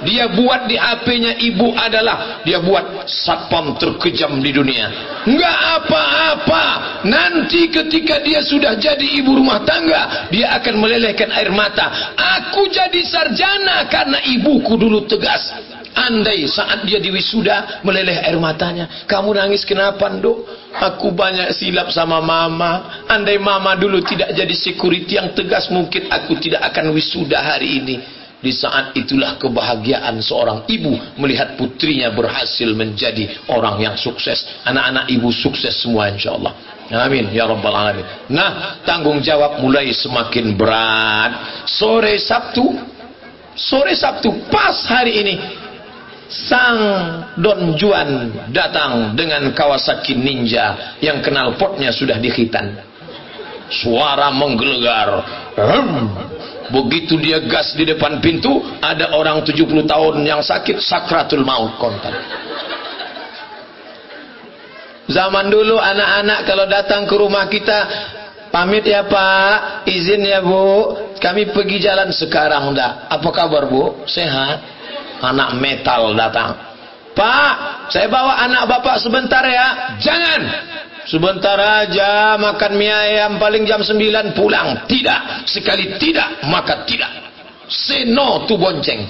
[SPEAKER 2] Dia buat di HP-nya ibu adalah dia buat satpam terkejam di dunia. Enggak apa-apa. Nanti ketika dia sudah jadi ibu rumah tangga, dia akan melelehkan air mata. Aku jadi sarjana karena ibuku dulu tegas. Andai saat dia diwisuda meleleh air matanya. Kamu nangis kenapa, Nduk? Aku banyak silap sama mama. Andai mama dulu tidak jadi security yang tegas, mungkin aku tidak akan wisuda hari ini. Di saat itulah kebahagiaan seorang ibu melihat putrinya berhasil menjadi orang yang sukses. Anak-anak ibu sukses semua insyaAllah. Amin. Ya Rabbal Alamin. Nah, tanggung jawab mulai semakin berat. Sore Sabtu, sore Sabtu, pas hari ini, Sang Don Juan datang dengan Kawasaki Ninja yang kenal potnya sudah dihitan. Suara menggelegar. Begitu dia gas di depan pintu, ada orang 70 tahun yang sakit sakratul maut kontan. Zaman dulu anak-anak kalau datang ke rumah kita, pamit ya Pak, izin ya Bu, kami pergi jalan sekarang enggak. Apa kabar Bu? Sehat. Anak metal datang. Pak, saya bawa anak bapak sebentar ya. Jangan. Sebentar aja makan mie ayam paling jam 9 pulang. Tidak. Sekali tidak, maka tidak. Say no to bonceng.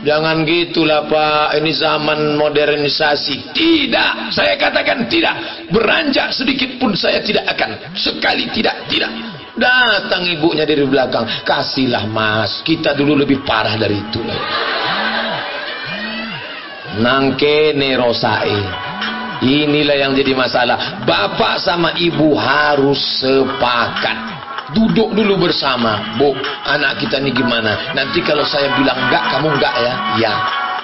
[SPEAKER 2] Jangan gitulah Pak, ini zaman modernisasi. Tidak, saya katakan tidak. Beranjak sedikit pun saya tidak akan. Sekali tidak, tidak. Datang ibunya dari belakang. Kasihlah mas, kita dulu lebih parah dari itu. Nangke nerosai. Inilah yang jadi masalah. Bapak sama ibu harus sepakat. Duduk dulu bersama. Bu anak kita ini gimana? Nanti kalau saya bilang enggak kamu enggak ya? Ya.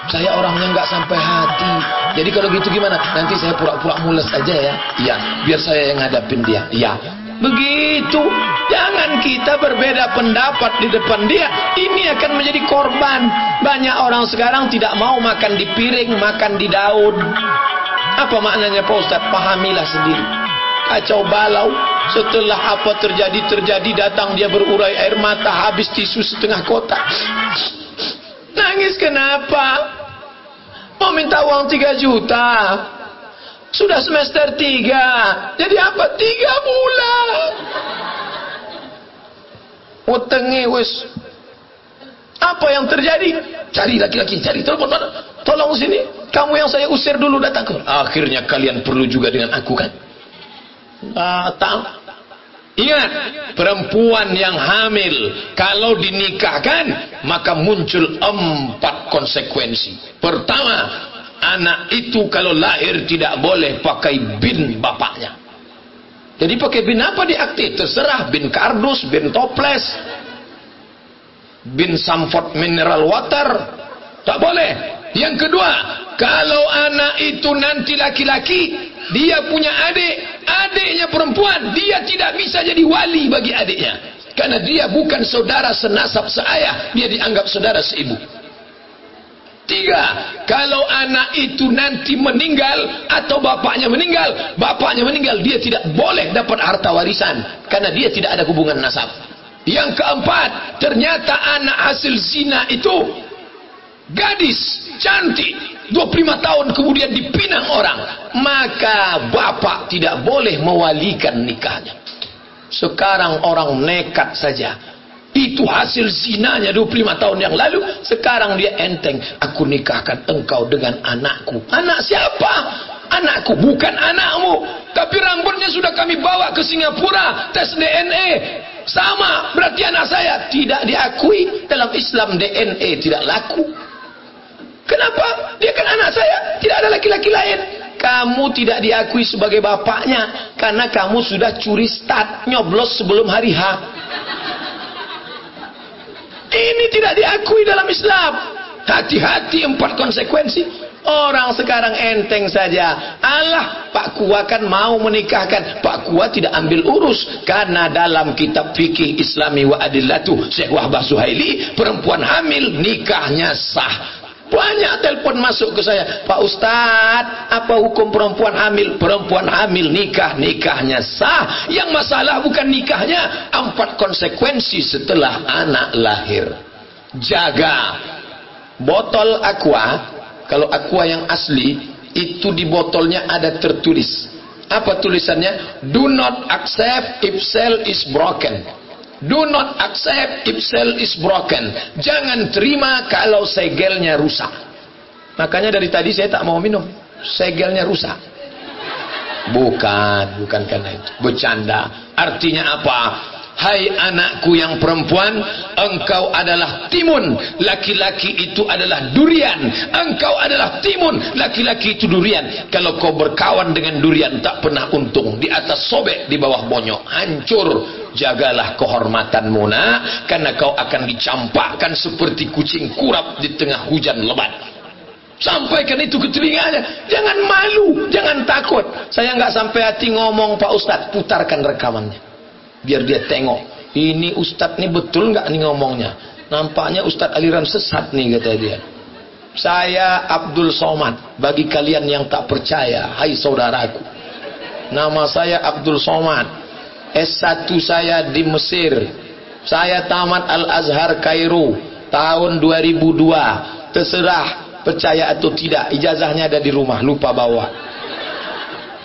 [SPEAKER 2] Saya orangnya enggak sampai hati. Jadi kalau gitu gimana? Nanti saya pura-pura mules aja ya. Ya biar saya yang ngadapin dia. Ya begitu. Jangan kita berbeda pendapat di depan dia. Ini akan menjadi korban. Banyak orang sekarang tidak mau makan di piring makan di daun. Apa maknanya Pak Ustaz? Pahamilah sendiri. Kacau balau. Setelah apa terjadi terjadi datang dia berurai air mata habis tisu setengah kotak. Nangis kenapa? Mau minta uang 3 juta sudah semester 3 jadi apa? 3 bulan. Utengi wis. Apa yang terjadi? Cari laki-laki cari. Telepon mana? Tolong sini. Kamu yang saya usir dulu datang akhirnya kalian perlu juga dengan aku kan? Datang. Ingat, perempuan yang hamil kalau dinikahkan maka muncul empat konsekuensi. Pertama, anak itu kalau lahir tidak boleh pakai bin bapaknya. Jadi pakai bin apa di akte? Terserah bin kardus, bin toples, bin samford mineral water. Tak boleh. Yang kedua, kalau anak itu nanti laki-laki, dia punya adik, adiknya perempuan dia tidak bisa jadi wali bagi adiknya karena dia bukan saudara senasab seayah dia dianggap saudara seibu tiga kalau anak itu nanti meninggal atau bapaknya meninggal bapaknya meninggal dia tidak boleh dapat harta warisan karena dia tidak ada hubungan nasab. Yang keempat ternyata anak hasil zina itu gadis cantik 25 tahun kemudian dipinang orang maka bapak tidak boleh mewalikan nikahnya. Sekarang orang nekat saja itu hasil zinanya 25 tahun yang lalu sekarang dia enteng aku nikahkan engkau dengan anakku anak siapa anakku bukan anakmu tapi rambutnya sudah kami bawa ke Singapura tes DNA sama berarti anak saya tidak diakui dalam Islam DNA tidak laku Kenapa? Dia kan anak saya. Tidak ada laki-laki lain. Kamu tidak diakui sebagai bapaknya. Karena kamu sudah curi start. Nyoblos sebelum hari H. Ini tidak diakui dalam Islam. Hati-hati empat konsekuensi. Orang sekarang enteng saja. Allah, Pak Kua kan mau menikahkan. Pak Kua tidak ambil urus. Karena dalam kitab fikih Islami wa adillatu Syekh Wahbah Suhaili, perempuan hamil nikahnya sah. Banyak telepon masuk ke saya, Pak Ustadz, apa hukum perempuan hamil? Perempuan hamil nikah, nikahnya sah. Yang masalah bukan nikahnya, empat konsekuensi setelah anak lahir. Jaga botol aqua, kalau aqua yang asli, itu di botolnya ada tertulis. Apa tulisannya? Do not accept if cell is broken. Do not accept if cell is broken. Jangan terima kalau segelnya rusak. Makanya dari tadi saya tak mau minum. Segelnya rusak. Bukan, bukan karena itu. Bercanda. Artinya apa? Hai anakku yang perempuan, engkau adalah timun, laki-laki itu adalah durian. Engkau adalah timun, laki-laki itu durian. Kalau kau berkawan dengan durian tak pernah untung, di atas sobek, di bawah bonyok, hancur. Jagalah kehormatanmu nak, karena kau akan dicampakkan seperti kucing kurap di tengah hujan lebat. Sampaikan itu ke telinganya. Jangan malu, jangan takut. Saya nggak sampai hati ngomong Pak Ustadz, putarkan rekamannya biar dia tengok ini ustadz nih betul nggak nih ngomongnya nampaknya ustadz aliran sesat nih kata dia saya Abdul Somad bagi kalian yang tak percaya hai saudaraku nama saya Abdul Somad S1 saya di Mesir saya tamat Al-Azhar Kairo tahun 2002 terserah percaya atau tidak ijazahnya ada di rumah lupa bawa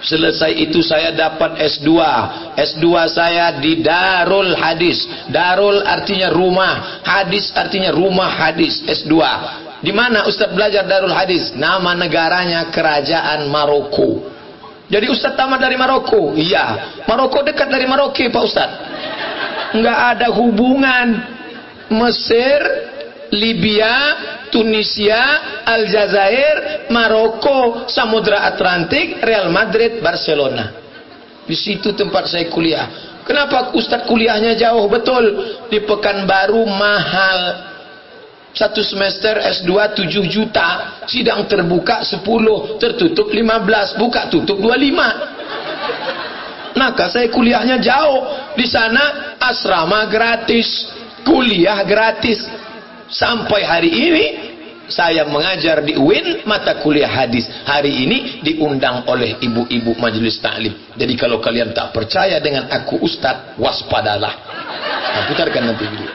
[SPEAKER 2] Selesai itu saya dapat S2. S2 saya di Darul Hadis. Darul artinya rumah, hadis artinya rumah hadis. S2. Di mana Ustaz belajar Darul Hadis? Nama negaranya Kerajaan Maroko. Jadi Ustaz tamat dari Maroko? Iya. Maroko dekat dari Maroke Pak Ustaz. Enggak ada hubungan Mesir, Libya, Tunisia, Aljazair, Maroko, Samudra Atlantik, Real Madrid, Barcelona. Di situ tempat saya kuliah. Kenapa Ustadz kuliahnya jauh? Betul. Di Pekanbaru mahal. Satu semester S2 7 juta. Sidang terbuka 10. Tertutup 15. Buka tutup 25. Maka saya kuliahnya jauh. Di sana asrama gratis. Kuliah gratis sampai hari ini saya mengajar di UIN mata kuliah hadis hari ini diundang oleh ibu-ibu majelis taklim jadi kalau kalian tak percaya dengan aku ustaz waspadalah nah, putarkan nanti video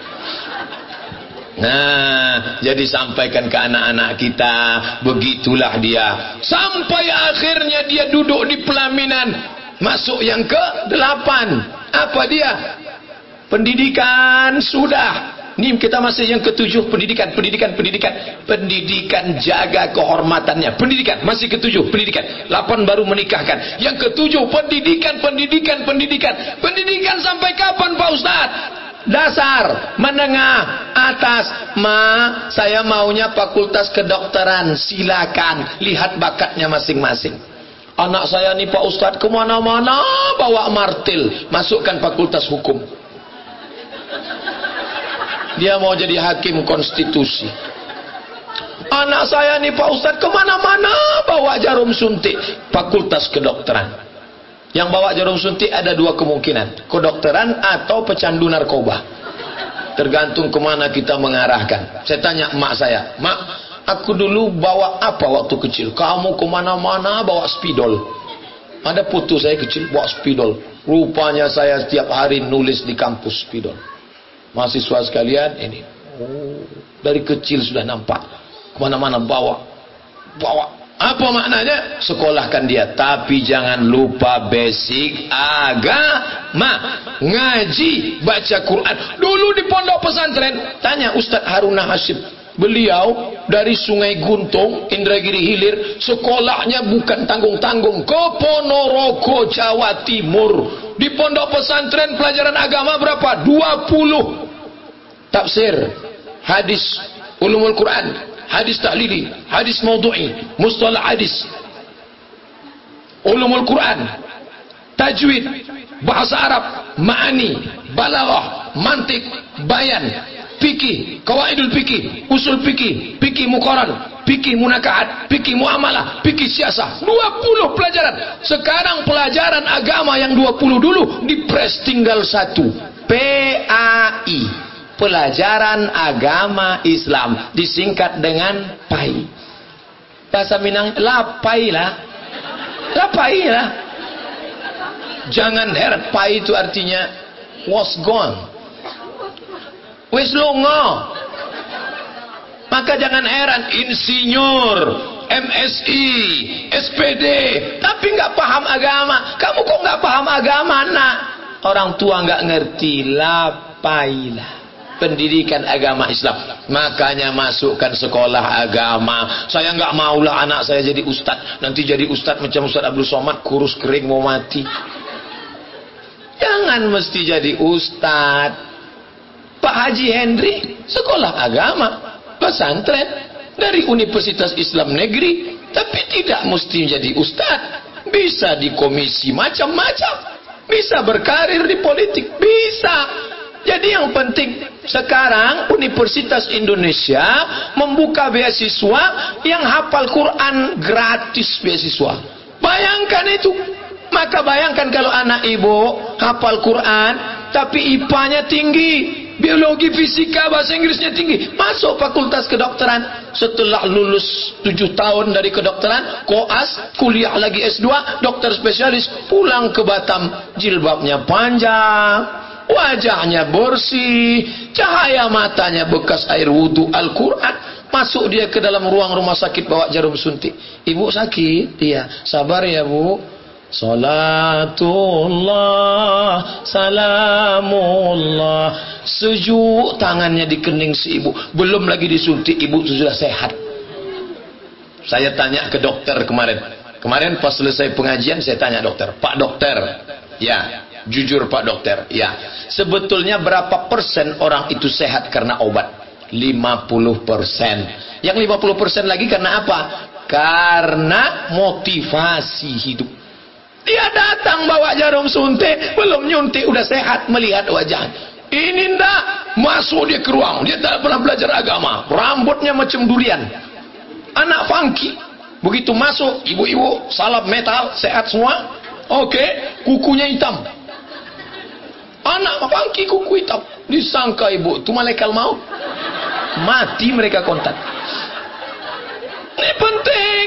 [SPEAKER 2] Nah, jadi sampaikan ke anak-anak kita, begitulah dia. Sampai akhirnya dia duduk di pelaminan, masuk yang ke delapan. Apa dia? Pendidikan sudah, ini kita masih yang ketujuh pendidikan, pendidikan, pendidikan, pendidikan jaga kehormatannya. Pendidikan masih ketujuh pendidikan. Lapan baru menikahkan. Yang ketujuh pendidikan, pendidikan, pendidikan, pendidikan sampai kapan Pak Ustaz? Dasar, menengah, atas. Ma, saya maunya fakultas kedokteran. Silakan lihat bakatnya masing-masing. Anak saya nih Pak Ustadz ke mana-mana bawa martil. Masukkan fakultas hukum. Dia mau jadi hakim konstitusi. Anak saya nih Pak Ustadz ke mana-mana bawa jarum suntik. Fakultas kedokteran. Yang bawa jarum suntik ada dua kemungkinan. Kedokteran atau pecandu narkoba. Tergantung ke mana kita mengarahkan. Saya tanya emak saya. Mak, aku dulu bawa apa waktu kecil? Kamu ke mana-mana bawa spidol. Ada foto saya kecil bawa spidol. Rupanya saya setiap hari nulis di kampus spidol mahasiswa sekalian ini oh, dari kecil sudah nampak ke mana-mana bawa bawa apa maknanya? Sekolahkan dia. Tapi jangan lupa basic agama. Ngaji baca Quran. Dulu di pondok pesantren tanya Ustadz Haruna Hasib. Beliau dari Sungai Guntung Indragiri Hilir sekolahnya bukan tanggung-tanggung. Ke Ponorogo Jawa Timur. Di pondok pesantren pelajaran agama berapa? 20 tafsir, hadis, ulumul Quran, hadis tahlili, hadis maudhu'i, mustalah hadis, ulumul Quran, tajwid, bahasa Arab, ma'ani, balaghah, mantik, bayan, fikih, kawaidul fikih, usul fikih, fikih muqarrar, fikih munakaat, fikih muamalah, fikih siasah. 20 pelajaran. Sekarang pelajaran agama yang 20 dulu dipres tinggal satu. PAI pelajaran agama Islam disingkat dengan PAI. Bahasa Minang lapai lah. Lapai lah. Jangan heran PAI itu artinya was gone. Wis longo maka jangan heran insinyur MSI SPD tapi nggak paham agama. Kamu kok nggak paham agama nak? Orang tua nggak ngerti lapailah pendidikan agama Islam. Makanya masukkan sekolah agama. Saya nggak maulah anak saya jadi ustad nanti jadi ustad macam Ustad Abdul Somad kurus kering mau mati. Jangan mesti jadi ustad Pak Haji Henry sekolah agama. Pesantren dari Universitas Islam Negeri. Tapi tidak mesti jadi ustad bisa di komisi macam-macam. Bisa berkarir di politik. Bisa jadi yang penting sekarang Universitas Indonesia membuka beasiswa yang hafal Quran gratis beasiswa. Bayangkan itu. Maka bayangkan kalau anak ibu hafal Quran tapi IPA-nya tinggi, biologi, fisika, bahasa Inggrisnya tinggi, masuk fakultas kedokteran. Setelah lulus 7 tahun dari kedokteran, koas, kuliah lagi S2, dokter spesialis, pulang ke Batam, jilbabnya panjang, wajahnya bersih, cahaya matanya bekas air wudhu Al-Quran. Masuk dia ke dalam ruang rumah sakit bawa jarum suntik. Ibu sakit? Iya. Sabar ya bu. Salatullah Salamullah Sejuk tangannya di kening si ibu Belum lagi disuntik ibu sudah sehat Saya tanya ke dokter kemarin Kemarin pas selesai pengajian saya tanya dokter Pak dokter Ya Jujur Pak dokter Ya Sebetulnya berapa persen orang itu sehat karena obat 50 persen Yang 50 persen lagi karena apa? Karena motivasi hidup dia datang bawa jarum suntik, belum nyuntik udah sehat melihat wajah. Ini ndak masuk dia ke ruang, dia tak pernah belajar agama, rambutnya macam durian. Anak funky. Begitu masuk, ibu-ibu salap metal, sehat semua. Oke, okay, kukunya hitam. Funky kuku hitam. Disangka ibu, itu malaikat mau. Mati mereka kontak. Ini penting.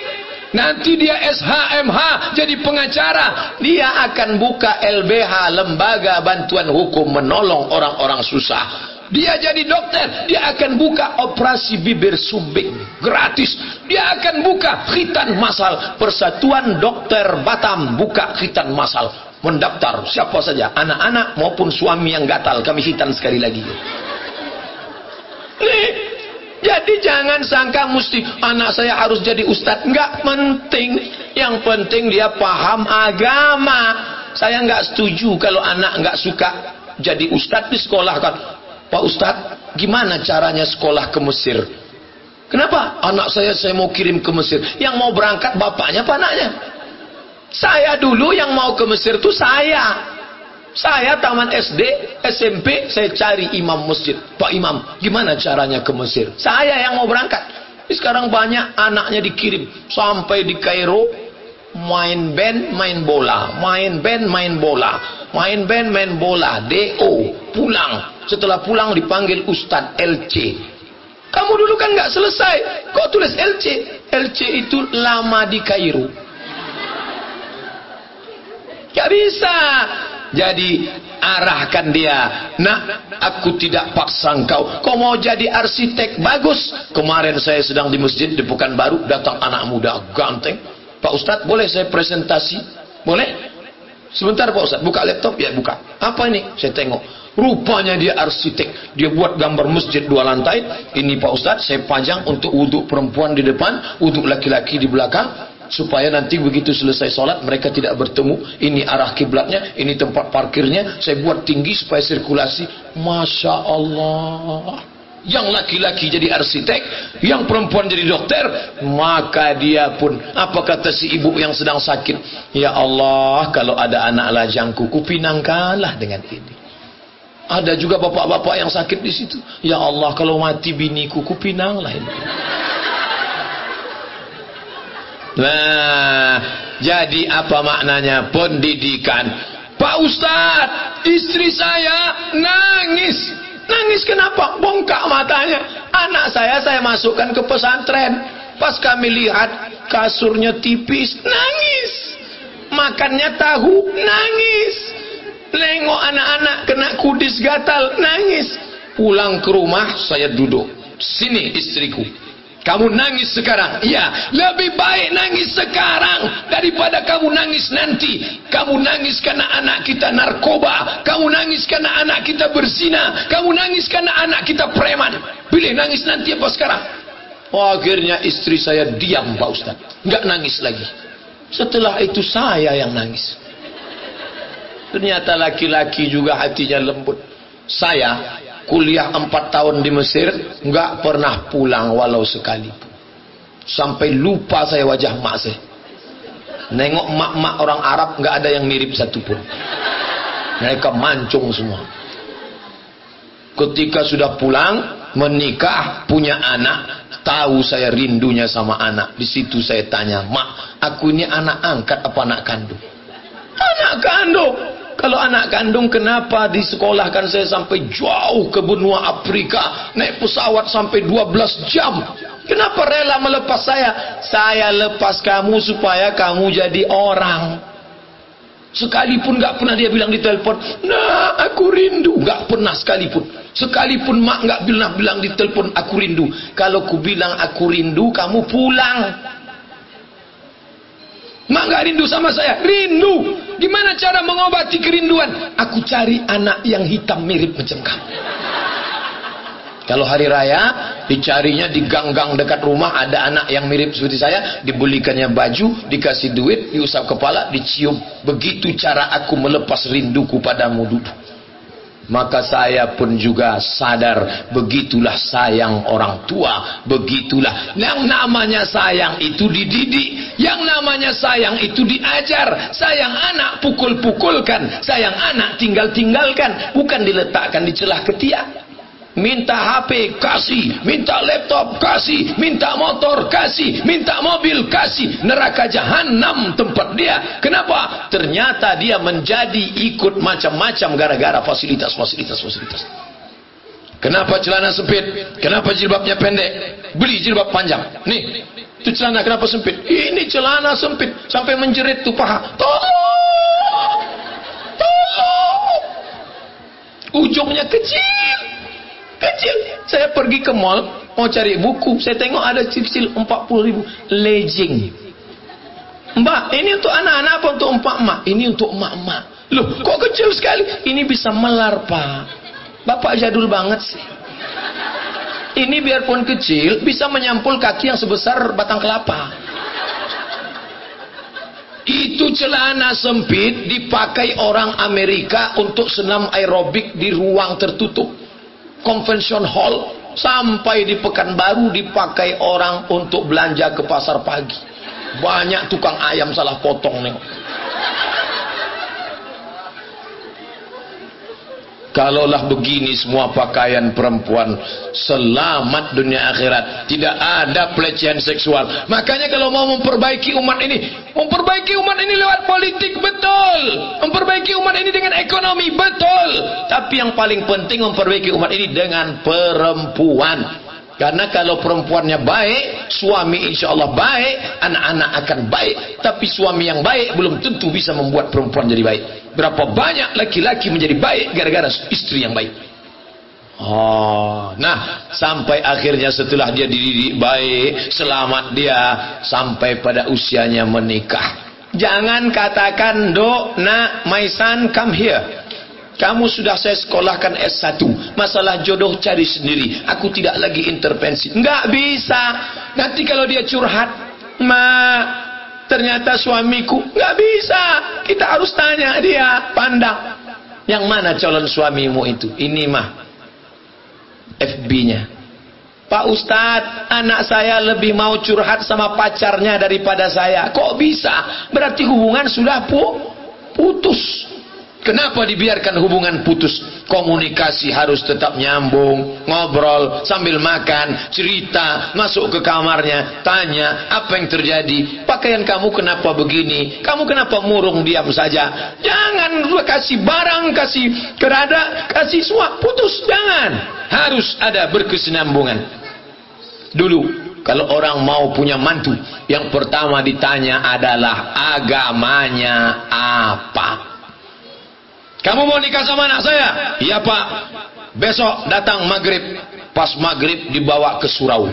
[SPEAKER 2] Nanti dia SHMH jadi pengacara. Dia akan buka LBH Lembaga Bantuan Hukum menolong orang-orang susah. Dia jadi dokter, dia akan buka operasi bibir sumbing gratis. Dia akan buka khitan masal. Persatuan Dokter Batam buka khitan masal. Mendaftar siapa saja, anak-anak maupun suami yang gatal. Kami khitan sekali lagi. Jadi jangan sangka mesti anak saya harus jadi ustadz. Enggak penting. Yang penting dia paham agama. Saya enggak setuju kalau anak enggak suka jadi ustadz di sekolah kan. Pak ustadz, gimana caranya sekolah ke Mesir? Kenapa? Anak saya saya mau kirim ke Mesir. Yang mau berangkat bapaknya apa anaknya? Saya dulu yang mau ke Mesir itu saya. Saya taman SD, SMP, saya cari imam masjid. Pak Imam, gimana caranya ke Mesir? Saya yang mau berangkat. Sekarang banyak anaknya dikirim. Sampai di Kairo, main band, main bola. Main band, main bola. Main band, main bola. DO, pulang. Setelah pulang dipanggil Ustadz LC. Kamu dulu kan nggak selesai. Kok tulis LC? LC itu lama di Kairo. Gak bisa. Jadi arahkan dia. Nak, aku tidak paksa engkau. Kau mau jadi arsitek bagus. Kemarin saya sedang di masjid di Pekanbaru datang anak muda ganteng. Pak Ustadz boleh saya presentasi? Boleh? Sebentar Pak Ustadz, buka laptop ya buka. Apa ini? Saya tengok. Rupanya dia arsitek. Dia buat gambar masjid dua lantai. Ini Pak Ustadz, saya panjang untuk wuduk perempuan di depan, wuduk laki-laki di belakang supaya nanti begitu selesai sholat mereka tidak bertemu ini arah kiblatnya ini tempat parkirnya saya buat tinggi supaya sirkulasi. Masya Allah. Yang laki-laki jadi arsitek yang perempuan jadi dokter maka dia pun. Apa kata si ibu yang sedang sakit? Ya Allah kalau ada anak lajangku kupinangkanlah dengan ini. Ada juga bapak-bapak yang sakit di situ. Ya Allah kalau mati biniku kupinanglah ini Nah, jadi apa maknanya pendidikan? Pak Ustadz, istri saya nangis. Nangis kenapa? Bongkak matanya. Anak saya saya masukkan ke pesantren. Pas kami lihat kasurnya tipis, nangis. Makannya tahu, nangis. Lengok anak-anak kena kudis gatal, nangis. Pulang ke rumah, saya duduk. Sini istriku kamu nangis sekarang. Iya, lebih baik nangis sekarang daripada kamu nangis nanti. Kamu nangis karena anak kita narkoba. Kamu nangis karena anak kita berzina. Kamu nangis karena anak kita preman. Pilih nangis nanti apa sekarang? Oh, akhirnya istri saya diam Pak Ustaz. Enggak nangis lagi. Setelah itu saya yang nangis. Ternyata laki-laki juga hatinya lembut. Saya kuliah empat tahun di Mesir nggak pernah pulang walau sekali. Sampai lupa saya wajah mak saya. Nengok mak-mak orang Arab nggak ada yang mirip satupun mereka mancung semua. Ketika sudah pulang menikah punya anak tahu saya rindunya sama anak. Di situ saya tanya mak aku ini anak angkat apa anak kandung? Anak kandung kalau anak kandung kenapa disekolahkan saya sampai jauh ke benua Afrika naik pesawat sampai 12 jam? Kenapa rela melepas saya? Saya lepas kamu supaya kamu jadi orang. Sekalipun gak pernah dia bilang di telepon nah aku rindu. Gak pernah sekalipun. Sekalipun mak gak bilang bilang di telepon aku rindu. Kalau ku bilang aku rindu kamu pulang Mak gak rindu sama saya? Rindu. Gimana cara mengobati kerinduan? Aku cari anak yang hitam mirip macam kamu. Kalau hari raya, dicarinya di gang-gang dekat rumah ada anak yang mirip seperti saya, dibelikannya baju, dikasih duit, diusap kepala, dicium. Begitu cara aku melepas rinduku padamu dulu. Maka saya pun juga sadar begitulah sayang orang tua, begitulah. Yang namanya sayang itu dididik, yang namanya sayang itu diajar. Sayang anak pukul-pukulkan, sayang anak tinggal-tinggalkan, bukan diletakkan di celah ketiak minta HP kasih, minta laptop kasih, minta motor kasih, minta mobil kasih, neraka jahanam tempat dia. Kenapa? Ternyata dia menjadi ikut macam-macam gara-gara fasilitas-fasilitas fasilitas. Kenapa celana sempit? Kenapa jilbabnya pendek? Beli jilbab panjang. Nih, itu celana kenapa sempit? Ini celana sempit sampai menjerit tuh paha. Tolong! Tolong! Ujungnya kecil kecil. Saya pergi ke mall mau cari buku. Saya tengok ada kecil 40 ribu. Legging mbak ini untuk anak-anak apa untuk empat emak ini untuk emak-emak loh kok kecil sekali? Ini bisa melar pak. Bapak jadul banget sih. Ini biarpun kecil bisa menyampul kaki yang sebesar batang kelapa. Itu celana sempit dipakai orang Amerika untuk senam aerobik di ruang tertutup convention hall sampai di Pekanbaru dipakai orang untuk belanja ke pasar pagi. Banyak tukang ayam salah potong nih Kalaulah begini semua pakaian perempuan selamat dunia akhirat, tidak ada pelecehan seksual. Makanya kalau mau memperbaiki umat ini, memperbaiki umat ini lewat politik betul, memperbaiki umat ini dengan ekonomi betul. Tapi yang paling penting memperbaiki umat ini dengan perempuan. Karena kalau perempuannya baik, suami insya Allah baik, anak-anak akan baik. Tapi suami yang baik belum tentu bisa membuat perempuan jadi baik. Berapa banyak laki-laki menjadi baik gara-gara istri yang baik. Oh, nah sampai akhirnya setelah dia dididik baik, selamat dia sampai pada usianya menikah. Jangan katakan, "Dok, nak, my son come here." Kamu sudah saya sekolahkan S1. Masalah jodoh cari sendiri. Aku tidak lagi intervensi. Enggak bisa. Nanti kalau dia curhat, ma, ternyata suamiku. Enggak bisa. Kita harus tanya dia, pandang. Yang mana calon suamimu itu? Ini mah FB-nya. Pak Ustadz, anak saya lebih mau curhat sama pacarnya daripada saya. Kok bisa? Berarti hubungan sudah pu putus. Kenapa dibiarkan hubungan putus? Komunikasi harus tetap nyambung, ngobrol sambil makan, cerita, masuk ke kamarnya, tanya apa yang terjadi. Pakaian kamu kenapa begini? Kamu kenapa murung diam saja? Jangan kasih barang, kasih kerada, kasih suap, putus. Jangan. Harus ada berkesinambungan. Dulu kalau orang mau punya mantu, yang pertama ditanya adalah agamanya apa. Kamu mau nikah sama anak saya? Iya pak. Besok datang maghrib. Pas maghrib dibawa ke surau.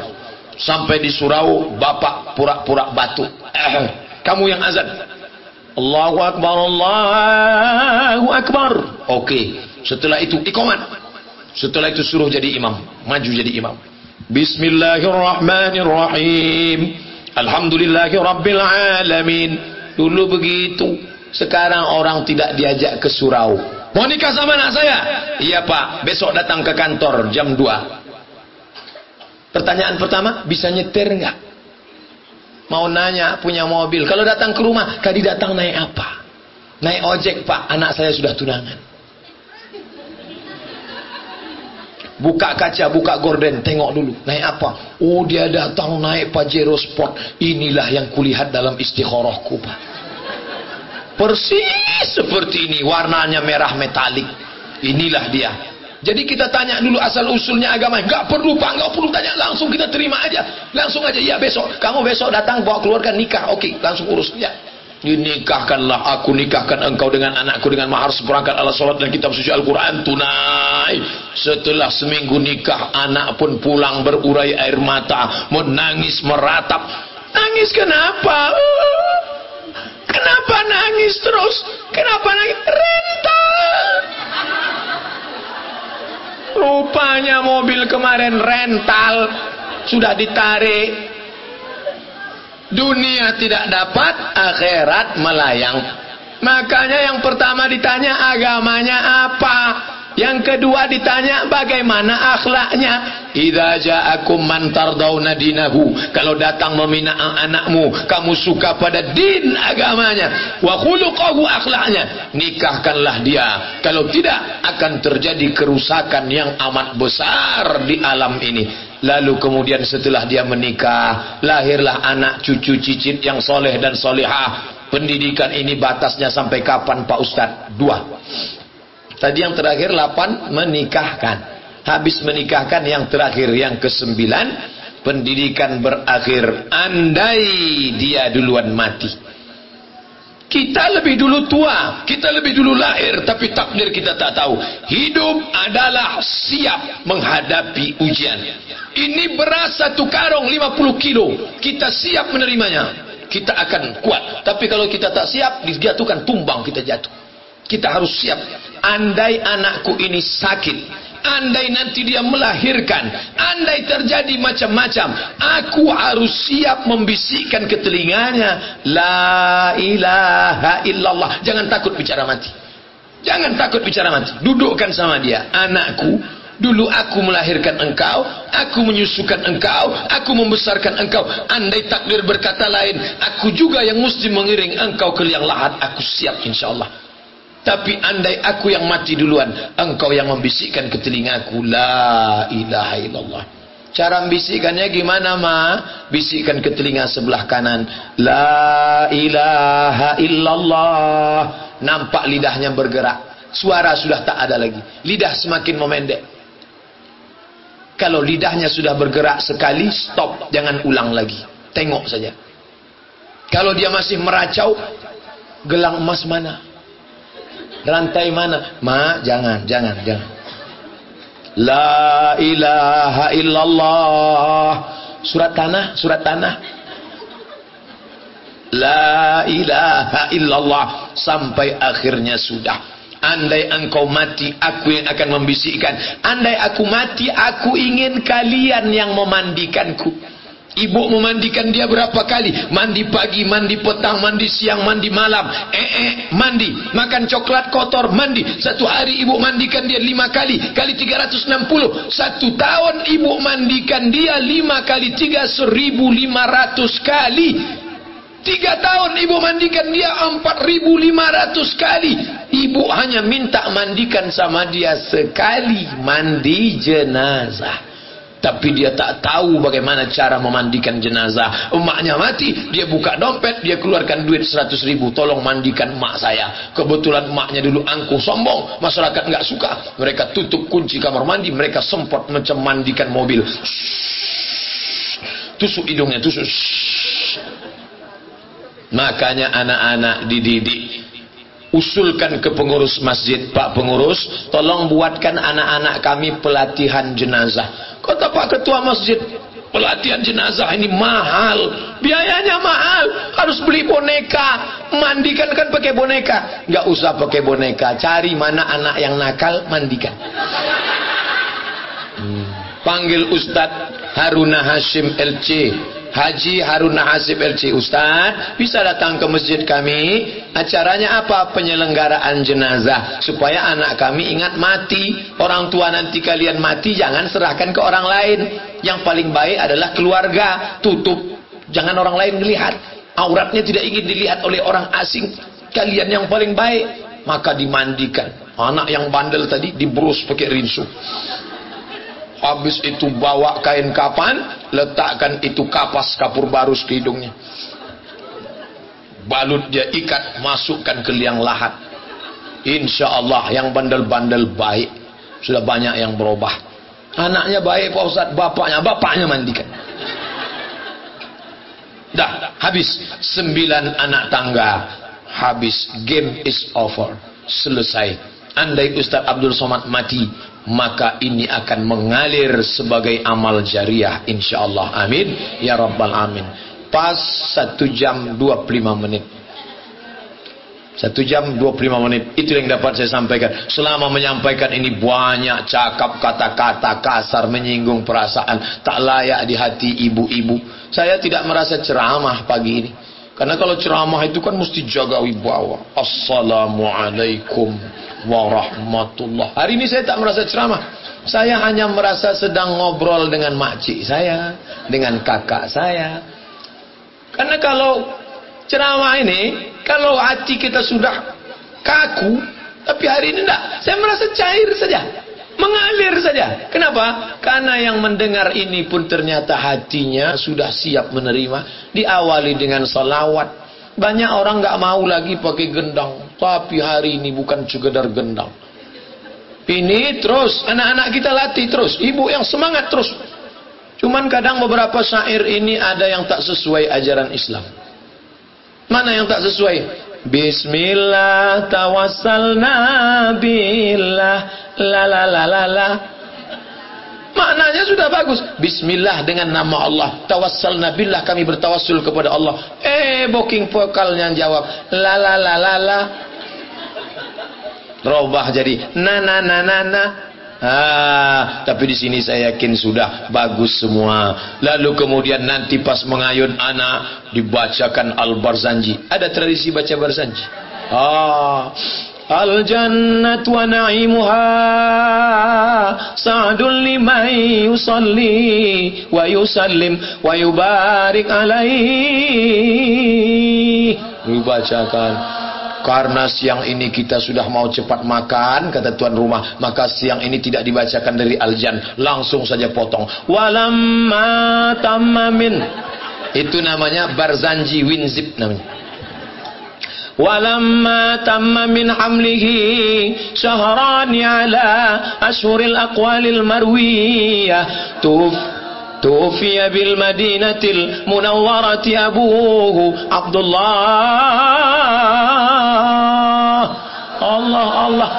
[SPEAKER 2] Sampai di surau, bapak pura-pura batu. Eh, [CLEARS THROAT] kamu yang azan. Allahu Akbar, Allahu Akbar. Oke. Setelah itu ikomat. Setelah itu suruh jadi imam. Maju jadi imam. Bismillahirrahmanirrahim. Alhamdulillahi Rabbil Alamin. Dulu begitu. Sekarang orang tidak diajak ke surau. Mau nikah sama anak saya? Iya pak, besok datang ke kantor jam 2. Pertanyaan pertama, bisa nyetir nggak? Mau nanya, punya mobil. Kalau datang ke rumah, kadi datang naik apa? Naik ojek pak, anak saya sudah tunangan. Buka kaca, buka gorden, tengok dulu. Naik apa? Oh dia datang naik Pajero Sport. Inilah yang kulihat dalam istikharahku pak. Persis seperti ini, warnanya merah metalik. Inilah dia. Jadi kita tanya dulu asal usulnya agama. Enggak perlu Pak, enggak perlu tanya, langsung kita terima aja. Langsung aja, ya besok. Kamu besok datang bawa keluarga nikah. Oke, langsung urus. Ya. Dinikahkanlah aku nikahkan engkau dengan anakku dengan mahar seperangkat alat salat dan kitab suci Al-Quran tunai. Setelah seminggu nikah, anak pun pulang berurai air mata, menangis meratap. Nangis kenapa? Kenapa nangis terus? Kenapa nangis? Rental. Rupanya mobil kemarin rental sudah ditarik. Dunia tidak dapat, akhirat melayang. Makanya yang pertama ditanya agamanya apa? Yang kedua ditanya bagaimana akhlaknya. Idza ja'akum man tardawna dinahu. Kalau datang meminang anakmu, kamu suka pada din agamanya, wa khuluquhu akhlaknya, nikahkanlah dia. Kalau tidak akan terjadi kerusakan yang amat besar di alam ini. Lalu kemudian setelah dia menikah, lahirlah anak cucu cicit yang soleh dan solehah. Pendidikan ini batasnya sampai kapan Pak Ustadz? Dua. Tadi yang terakhir 8 menikahkan. Habis menikahkan yang terakhir yang kesembilan pendidikan berakhir andai dia duluan mati. Kita lebih dulu tua, kita lebih dulu lahir, tapi takdir kita tak tahu. Hidup adalah siap menghadapi ujian. Ini beras satu karung 50 kilo, kita siap menerimanya. Kita akan kuat. Tapi kalau kita tak siap, dijatuhkan tumbang kita jatuh. Kita harus siap. Andai anakku ini sakit, andai nanti dia melahirkan, andai terjadi macam-macam, aku harus siap membisikkan ke telinganya, La ilaha illallah. Jangan takut bicara mati. Jangan takut bicara mati. Dudukkan sama dia, anakku. Dulu aku melahirkan engkau, aku menyusukan engkau, aku membesarkan engkau. Andai takdir berkata lain, aku juga yang mesti mengiring engkau ke liang lahat. Aku siap insyaAllah. Tapi andai aku yang mati duluan, engkau yang membisikkan ke telingaku, La ilaha illallah. Cara membisikkannya gimana ma? Bisikkan ke telinga sebelah kanan, La ilaha illallah. Nampak lidahnya bergerak. Suara sudah tak ada lagi. Lidah semakin memendek. Kalau lidahnya sudah bergerak sekali, stop. Jangan ulang lagi. Tengok saja. Kalau dia masih meracau, gelang emas mana? Rantai mana? Ma, jangan, jangan, jangan. La ilaha illallah. Surat tanah, surat tanah. La ilaha illallah sampai akhirnya sudah. Andai engkau mati, aku yang akan membisikkan. Andai aku mati, aku ingin kalian yang memandikanku. Ibu memandikan dia berapa kali? Mandi pagi, mandi petang, mandi siang, mandi malam. Eh, eh, mandi. Makan coklat kotor, mandi. Satu hari ibu mandikan dia lima kali. Kali tiga ratus enam puluh. Satu tahun ibu mandikan dia lima kali. Tiga seribu lima ratus kali. Tiga tahun ibu mandikan dia empat ribu lima ratus kali. Ibu hanya minta mandikan sama dia sekali. Mandi jenazah. Tapi dia tak tahu bagaimana cara memandikan jenazah. Emaknya mati, dia buka dompet, dia keluarkan duit 100 ribu. Tolong mandikan emak saya. Kebetulan emaknya dulu angkuh sombong. Masyarakat enggak suka. Mereka tutup kunci kamar mandi, mereka sempat macam mandikan mobil. Tusuk hidungnya, tusuk. Makanya anak-anak dididik usulkan ke pengurus masjid Pak pengurus tolong buatkan anak-anak kami pelatihan jenazah. Kata Pak ketua masjid pelatihan jenazah ini mahal biayanya mahal. Harus beli boneka mandikan kan pakai boneka. Nggak usah pakai boneka cari mana anak yang nakal mandikan. Hmm. Panggil Ustadz Haruna Hashim LC Haji Harun Hasib LC Ustaz bisa datang ke masjid kami. Acaranya apa? Penyelenggaraan jenazah. Supaya anak kami ingat mati. Orang tua nanti kalian mati jangan serahkan ke orang lain. Yang paling baik adalah keluarga. Tutup. Jangan orang lain melihat. Auratnya tidak ingin dilihat oleh orang asing. Kalian yang paling baik. Maka dimandikan. Anak yang bandel tadi dibrus pakai rinso habis itu bawa kain kapan letakkan itu kapas kapur barus ke hidungnya. Balut dia ikat masukkan ke liang lahat. Insya Allah yang bandel-bandel baik sudah banyak yang berubah. Anaknya baik Pak Ustaz bapaknya bapaknya mandikan. Dah habis. Sembilan anak tangga habis game is over selesai. Andai Ustaz Abdul Somad mati maka ini akan mengalir sebagai amal jariah insyaallah. Amin. Ya rabbal amin pas 1 jam 25 menit. Satu jam 25 menit. Itu yang dapat saya sampaikan. Selama menyampaikan ini banyak cakap kata-kata kasar Menyinggung perasaan Tak layak di hati ibu-ibu. Saya tidak merasa ceramah pagi ini. Karena kalau ceramah itu kan mesti jaga wibawa. Assalamualaikum warahmatullah. Hari ini saya tak merasa ceramah. Saya hanya merasa sedang ngobrol dengan makcik saya Dengan kakak saya. Karena kalau ceramah ini kalau hati kita sudah kaku tapi hari ini tidak saya merasa cair saja mengalir saja. Kenapa? karena yang mendengar ini pun ternyata hatinya sudah siap menerima diawali dengan salawat banyak orang nggak mau lagi pakai gendang. Tapi hari ini bukan sekedar gendang. Ini terus anak-anak kita latih terus. Ibu yang semangat terus. Cuman kadang beberapa syair ini ada yang tak sesuai ajaran Islam. Mana yang tak sesuai? Bismillah tawassalna billah la la la la la. Maknanya sudah bagus. Bismillah dengan nama Allah. Tawassalna billah kami bertawassul kepada Allah. Eh booking vokalnya jawab la la la la la. Robah jadi na na na na na. Ah, tapi di sini saya yakin sudah bagus semua. Lalu kemudian nanti pas mengayun anak dibacakan Al-Barzanji. Ada tradisi baca Barzanji. Ah, Sa'dun liman yusalli wa yusallim wa yubarik alaihi. Dibacakan karena siang ini kita sudah mau cepat makan kata tuan rumah maka siang ini tidak dibacakan dari aljan langsung saja potong. Walamma tamamin itu namanya barzanji winzip namanya walamma tamma min hamlihi syahrani ala ashuril aqwalil marwiyah tuf توفي بالمدينة المنورة أبوه عبد الله Allah Allah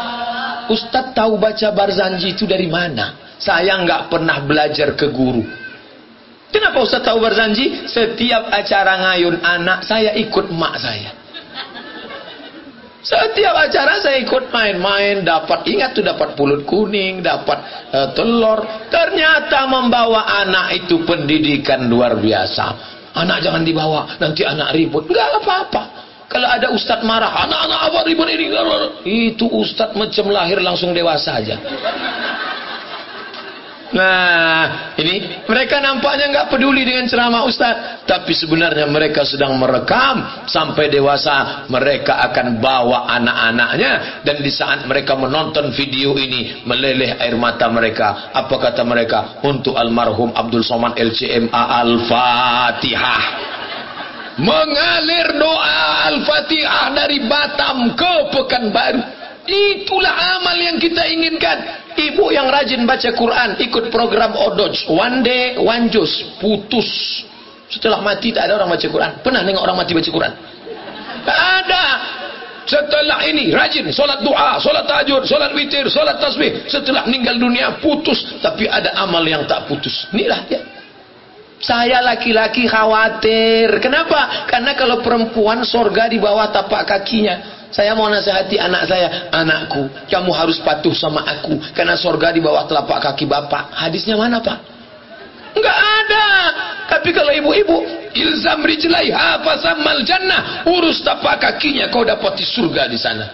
[SPEAKER 2] Ustadz tahu baca Barzanji itu dari mana saya nggak pernah belajar ke guru kenapa Ustadz tahu Barzanji setiap acara ngayun anak saya ikut mak saya setiap acara saya ikut main-main, dapat ingat tuh dapat pulut kuning, dapat uh, telur. Ternyata membawa anak itu pendidikan luar biasa. Anak jangan dibawa, nanti anak ribut. Enggak apa-apa. Kalau ada ustadz marah, anak-anak apa ribut ini? Itu ustadz macam lahir langsung dewasa aja. Nah, ini mereka nampaknya nggak peduli dengan ceramah Ustaz, tapi sebenarnya mereka sedang merekam sampai dewasa mereka akan bawa anak-anaknya dan di saat mereka menonton video ini meleleh air mata mereka. Apa kata mereka? Untuk almarhum Abdul Somad LCMA Al-Fatihah. Mengalir doa Al-Fatihah dari Batam ke Pekanbaru. Itulah amal yang kita inginkan. Ibu yang rajin baca Quran ikut program Odoj one day one juz putus. Setelah mati tak ada orang baca Quran. Pernah nengok orang mati baca Quran? Ada. Setelah ini rajin solat doa solat tahajud solat witir solat tasbih. Setelah meninggal dunia putus. Tapi ada amal yang tak putus. Inilah dia. Saya laki-laki khawatir. Kenapa? karena kalau perempuan sorga di bawah tapak kakinya saya mau nasihati anak saya, anakku, kamu harus patuh sama aku karena sorga di bawah telapak kaki bapak. Hadisnya mana pak? Enggak ada. Tapi kalau ibu-ibu, ilzam rijlaiha fasammal jannah, urus tapak kakinya kau dapat di surga di sana.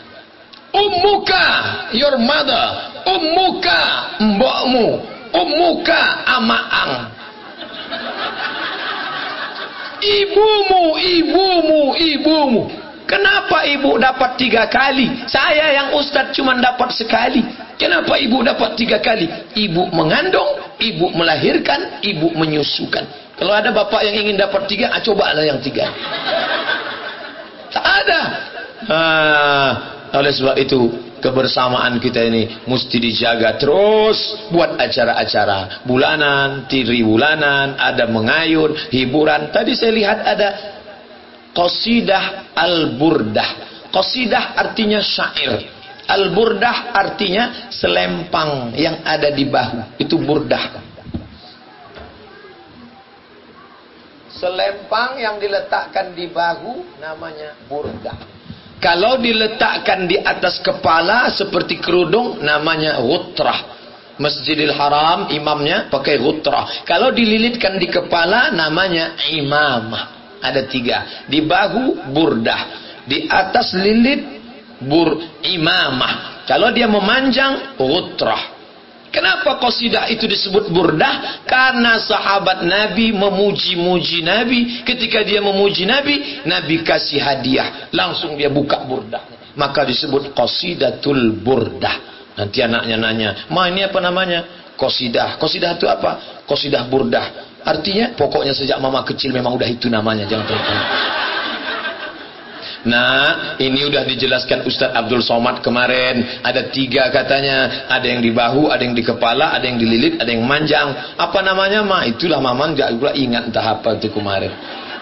[SPEAKER 2] Ummuka, your mother, ummuka, mbokmu, ummuka, amaang. Ibumu, ibumu, ibumu. Kenapa ibu dapat tiga kali? Saya yang ustaz cuma dapat sekali. Kenapa ibu dapat tiga kali? Ibu mengandung, ibu melahirkan, ibu menyusukan. Kalau ada bapak yang ingin dapat tiga, ah, cobalah yang tiga. Tak ada. Ah, oleh sebab itu kebersamaan kita ini mesti dijaga terus buat acara-acara bulanan, tiri bulanan, ada mengayun, hiburan. Tadi saya lihat ada Qasidah Al-Burdah. Qasidah artinya syair. Al-Burdah artinya selempang yang ada di bahu. Itu burdah. Selempang yang diletakkan di bahu namanya burdah. Kalau diletakkan di atas kepala seperti kerudung namanya gutrah. Masjidil Haram imamnya pakai gutrah. Kalau dililitkan di kepala namanya imamah. Ada tiga. Di bahu burdah. Di atas lilit bur imamah. Kalau dia memanjang gutrah. Kenapa qasidah itu disebut burdah? Karena sahabat Nabi memuji-muji Nabi. Ketika dia memuji Nabi, Nabi kasih hadiah. Langsung dia buka burdah. Maka disebut qasidatul burdah. Nanti anaknya nanya, Ma ini apa namanya? Qasidah. Qasidah itu apa? Qasidah burdah. Artinya pokoknya sejak mama kecil memang udah itu namanya. Jangan terlalu Nah, ini udah dijelaskan Ustaz Abdul Somad kemarin. Ada tiga katanya. Ada yang di bahu, ada yang di kepala, ada yang di lilit, ada yang manjang. Apa namanya, Ma? Itulah Maman gak juga ingat entah apa itu kemarin.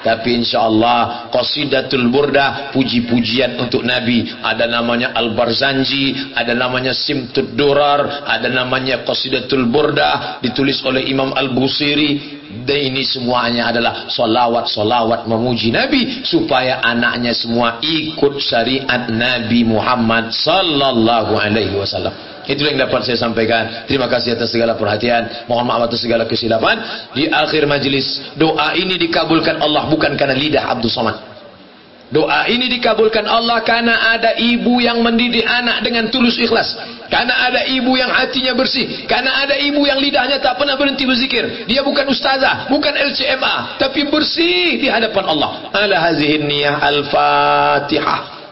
[SPEAKER 2] Tapi insya Allah Qasidatul Burda Puji-pujian untuk Nabi Ada namanya Al-Barzanji Ada namanya Simtud Durar Ada namanya Qasidatul Burda Ditulis oleh Imam Al-Busiri dan ini semuanya adalah solawat-solawat memuji Nabi supaya anaknya semua ikut syariat Nabi Muhammad sallallahu alaihi wasallam. Itu yang dapat saya sampaikan. Terima kasih atas segala perhatian. Mohon maaf atas segala kesilapan. Di akhir majlis doa ini dikabulkan Allah bukan karena lidah Abdul Somad. Doa ini dikabulkan Allah karena ada ibu yang mendidik anak dengan tulus ikhlas. Karena ada ibu yang hatinya bersih. Karena ada ibu yang lidahnya tak pernah berhenti berzikir. Dia bukan ustazah, bukan LCMA. Tapi bersih di hadapan Allah. Ala hazihin niyah al-fatihah.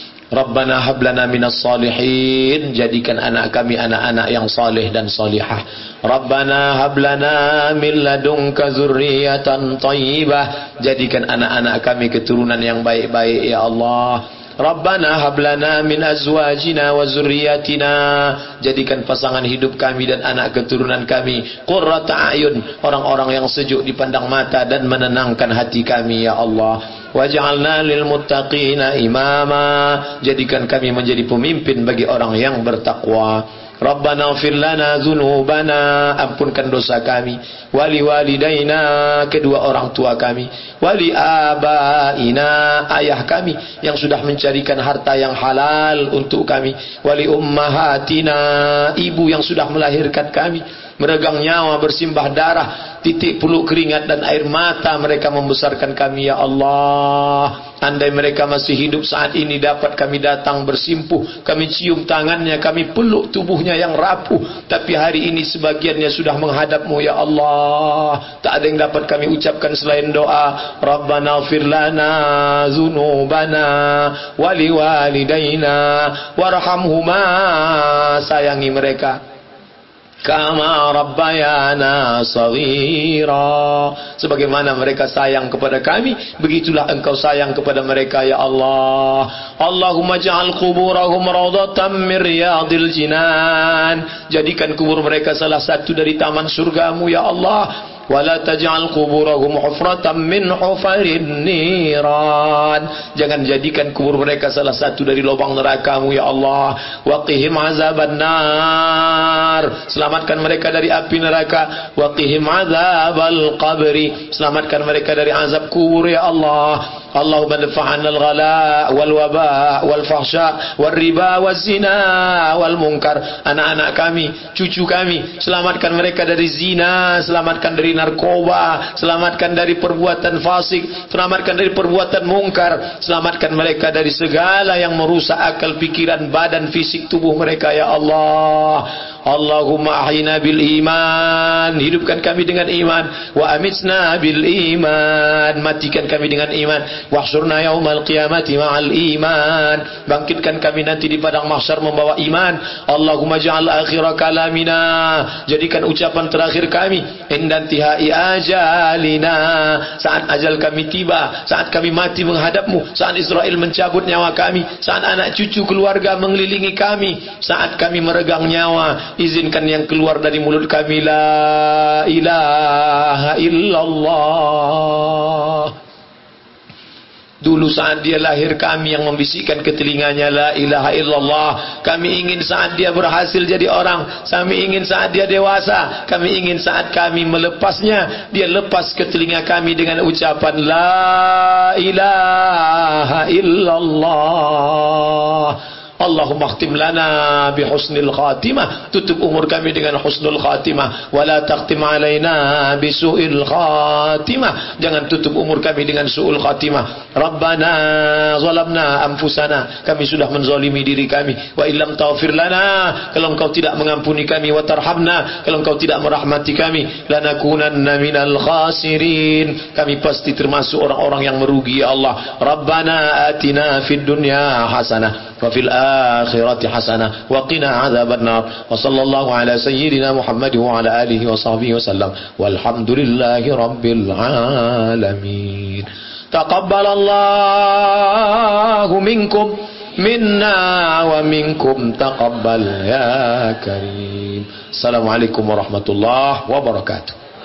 [SPEAKER 2] Rabbana hablana minas salihin Jadikan anak kami anak-anak yang salih dan salihah Rabbana hablana min ladunka zurriyatan tayyibah. Jadikan anak-anak kami keturunan yang baik-baik ya Allah. Rabbana hablana min azwajina wa zurriyatina. Jadikan pasangan hidup kami dan anak keturunan kami Qurrata ayun. Orang-orang yang sejuk dipandang mata dan menenangkan hati kami ya Allah Waj'alna lil muttaqina imama. Jadikan kami menjadi pemimpin bagi orang yang bertakwa. Rabbana ighfir lana dzunubana ampunkan dosa kami. Wali walidaina kedua orang tua kami. Wali abaina ayah kami yang sudah mencarikan harta yang halal untuk kami. Wali ummahatina ibu yang sudah melahirkan kami meregang nyawa bersimbah darah titik puluk keringat dan air mata mereka membesarkan kami ya Allah. Andai mereka masih hidup saat ini dapat kami datang bersimpuh kami cium tangannya kami peluk tubuhnya yang rapuh. Tapi hari ini sebagiannya sudah menghadapmu ya Allah. Tak ada yang dapat kami ucapkan selain doa. Rabbana firlana zunubana wali walidaina warhamhuma. Sayangi mereka kama rabbayana saghira sebagaimana mereka sayang kepada kami begitulah engkau sayang kepada mereka ya Allah. Allahumma ja'al kuburahum rawdatan min riyadil jinan. Jadikan kubur mereka salah satu dari taman surgamu ya Allah wala taj'al quburahum hufratan min hufarin niran. Jangan jadikan kubur mereka salah satu dari lubang neraka-Mu ya Allah. Waqihim azaban nar. Selamatkan mereka dari api neraka. Waqihim azabal qabri. Selamatkan mereka dari azab kubur ya Allah Waba wal fahsya wal riba wal zina wal munkar anak-anak kami cucu kami selamatkan mereka dari zina selamatkan dari narkoba selamatkan dari perbuatan fasik selamatkan dari perbuatan mungkar selamatkan mereka dari segala yang merusak akal pikiran badan fisik tubuh mereka ya Allah Allahumma ahyina bil iman. Hidupkan kami dengan iman. Wa amitsna bil iman. Matikan kami dengan iman. Wahsyurna yaumal qiyamati ma'al iman. Bangkitkan kami nanti di padang mahsyar membawa iman. Allahumma ja'al akhir kalamina. Jadikan ucapan terakhir kami. Indantihai ajalina. Saat ajal kami tiba saat kami mati menghadapmu saat Israel mencabut nyawa kami saat anak cucu keluarga mengelilingi kami saat kami meregang nyawa izinkan yang keluar dari mulut kami la ilaha illallah. Dulu saat dia lahir kami yang membisikkan ke telinganya La ilaha illallah. Kami ingin saat dia berhasil jadi orang Kami ingin saat dia dewasa Kami ingin saat kami melepasnya Dia lepas ke telinga kami dengan ucapan La ilaha illallah Allahumma khtim lana bi husnil khatimah. Tutup umur kami dengan husnul khatimah. Wala taqtim alaina bi su'il khatimah. Jangan tutup umur kami dengan su'ul khatimah. Rabbana zalamna anfusana. Kami sudah menzalimi diri kami. Wa illam taghfir lana. Kalau engkau tidak mengampuni kami wa tarhamna. Kalau engkau tidak merahmati kami lanakunanna minal khasirin. Kami pasti termasuk orang-orang yang merugi ya Allah. Rabbana atina fid dunya hasanah fil الآخرة حسنة وقنا عذاب النار. وصلى الله على سيدنا محمد وعلى آله وصحبه وسلم. والحمد لله رب العالمين. تقبل الله منكم منا ومنكم. تقبل يا كريم. السلام عليكم ورحمة الله وبركاته.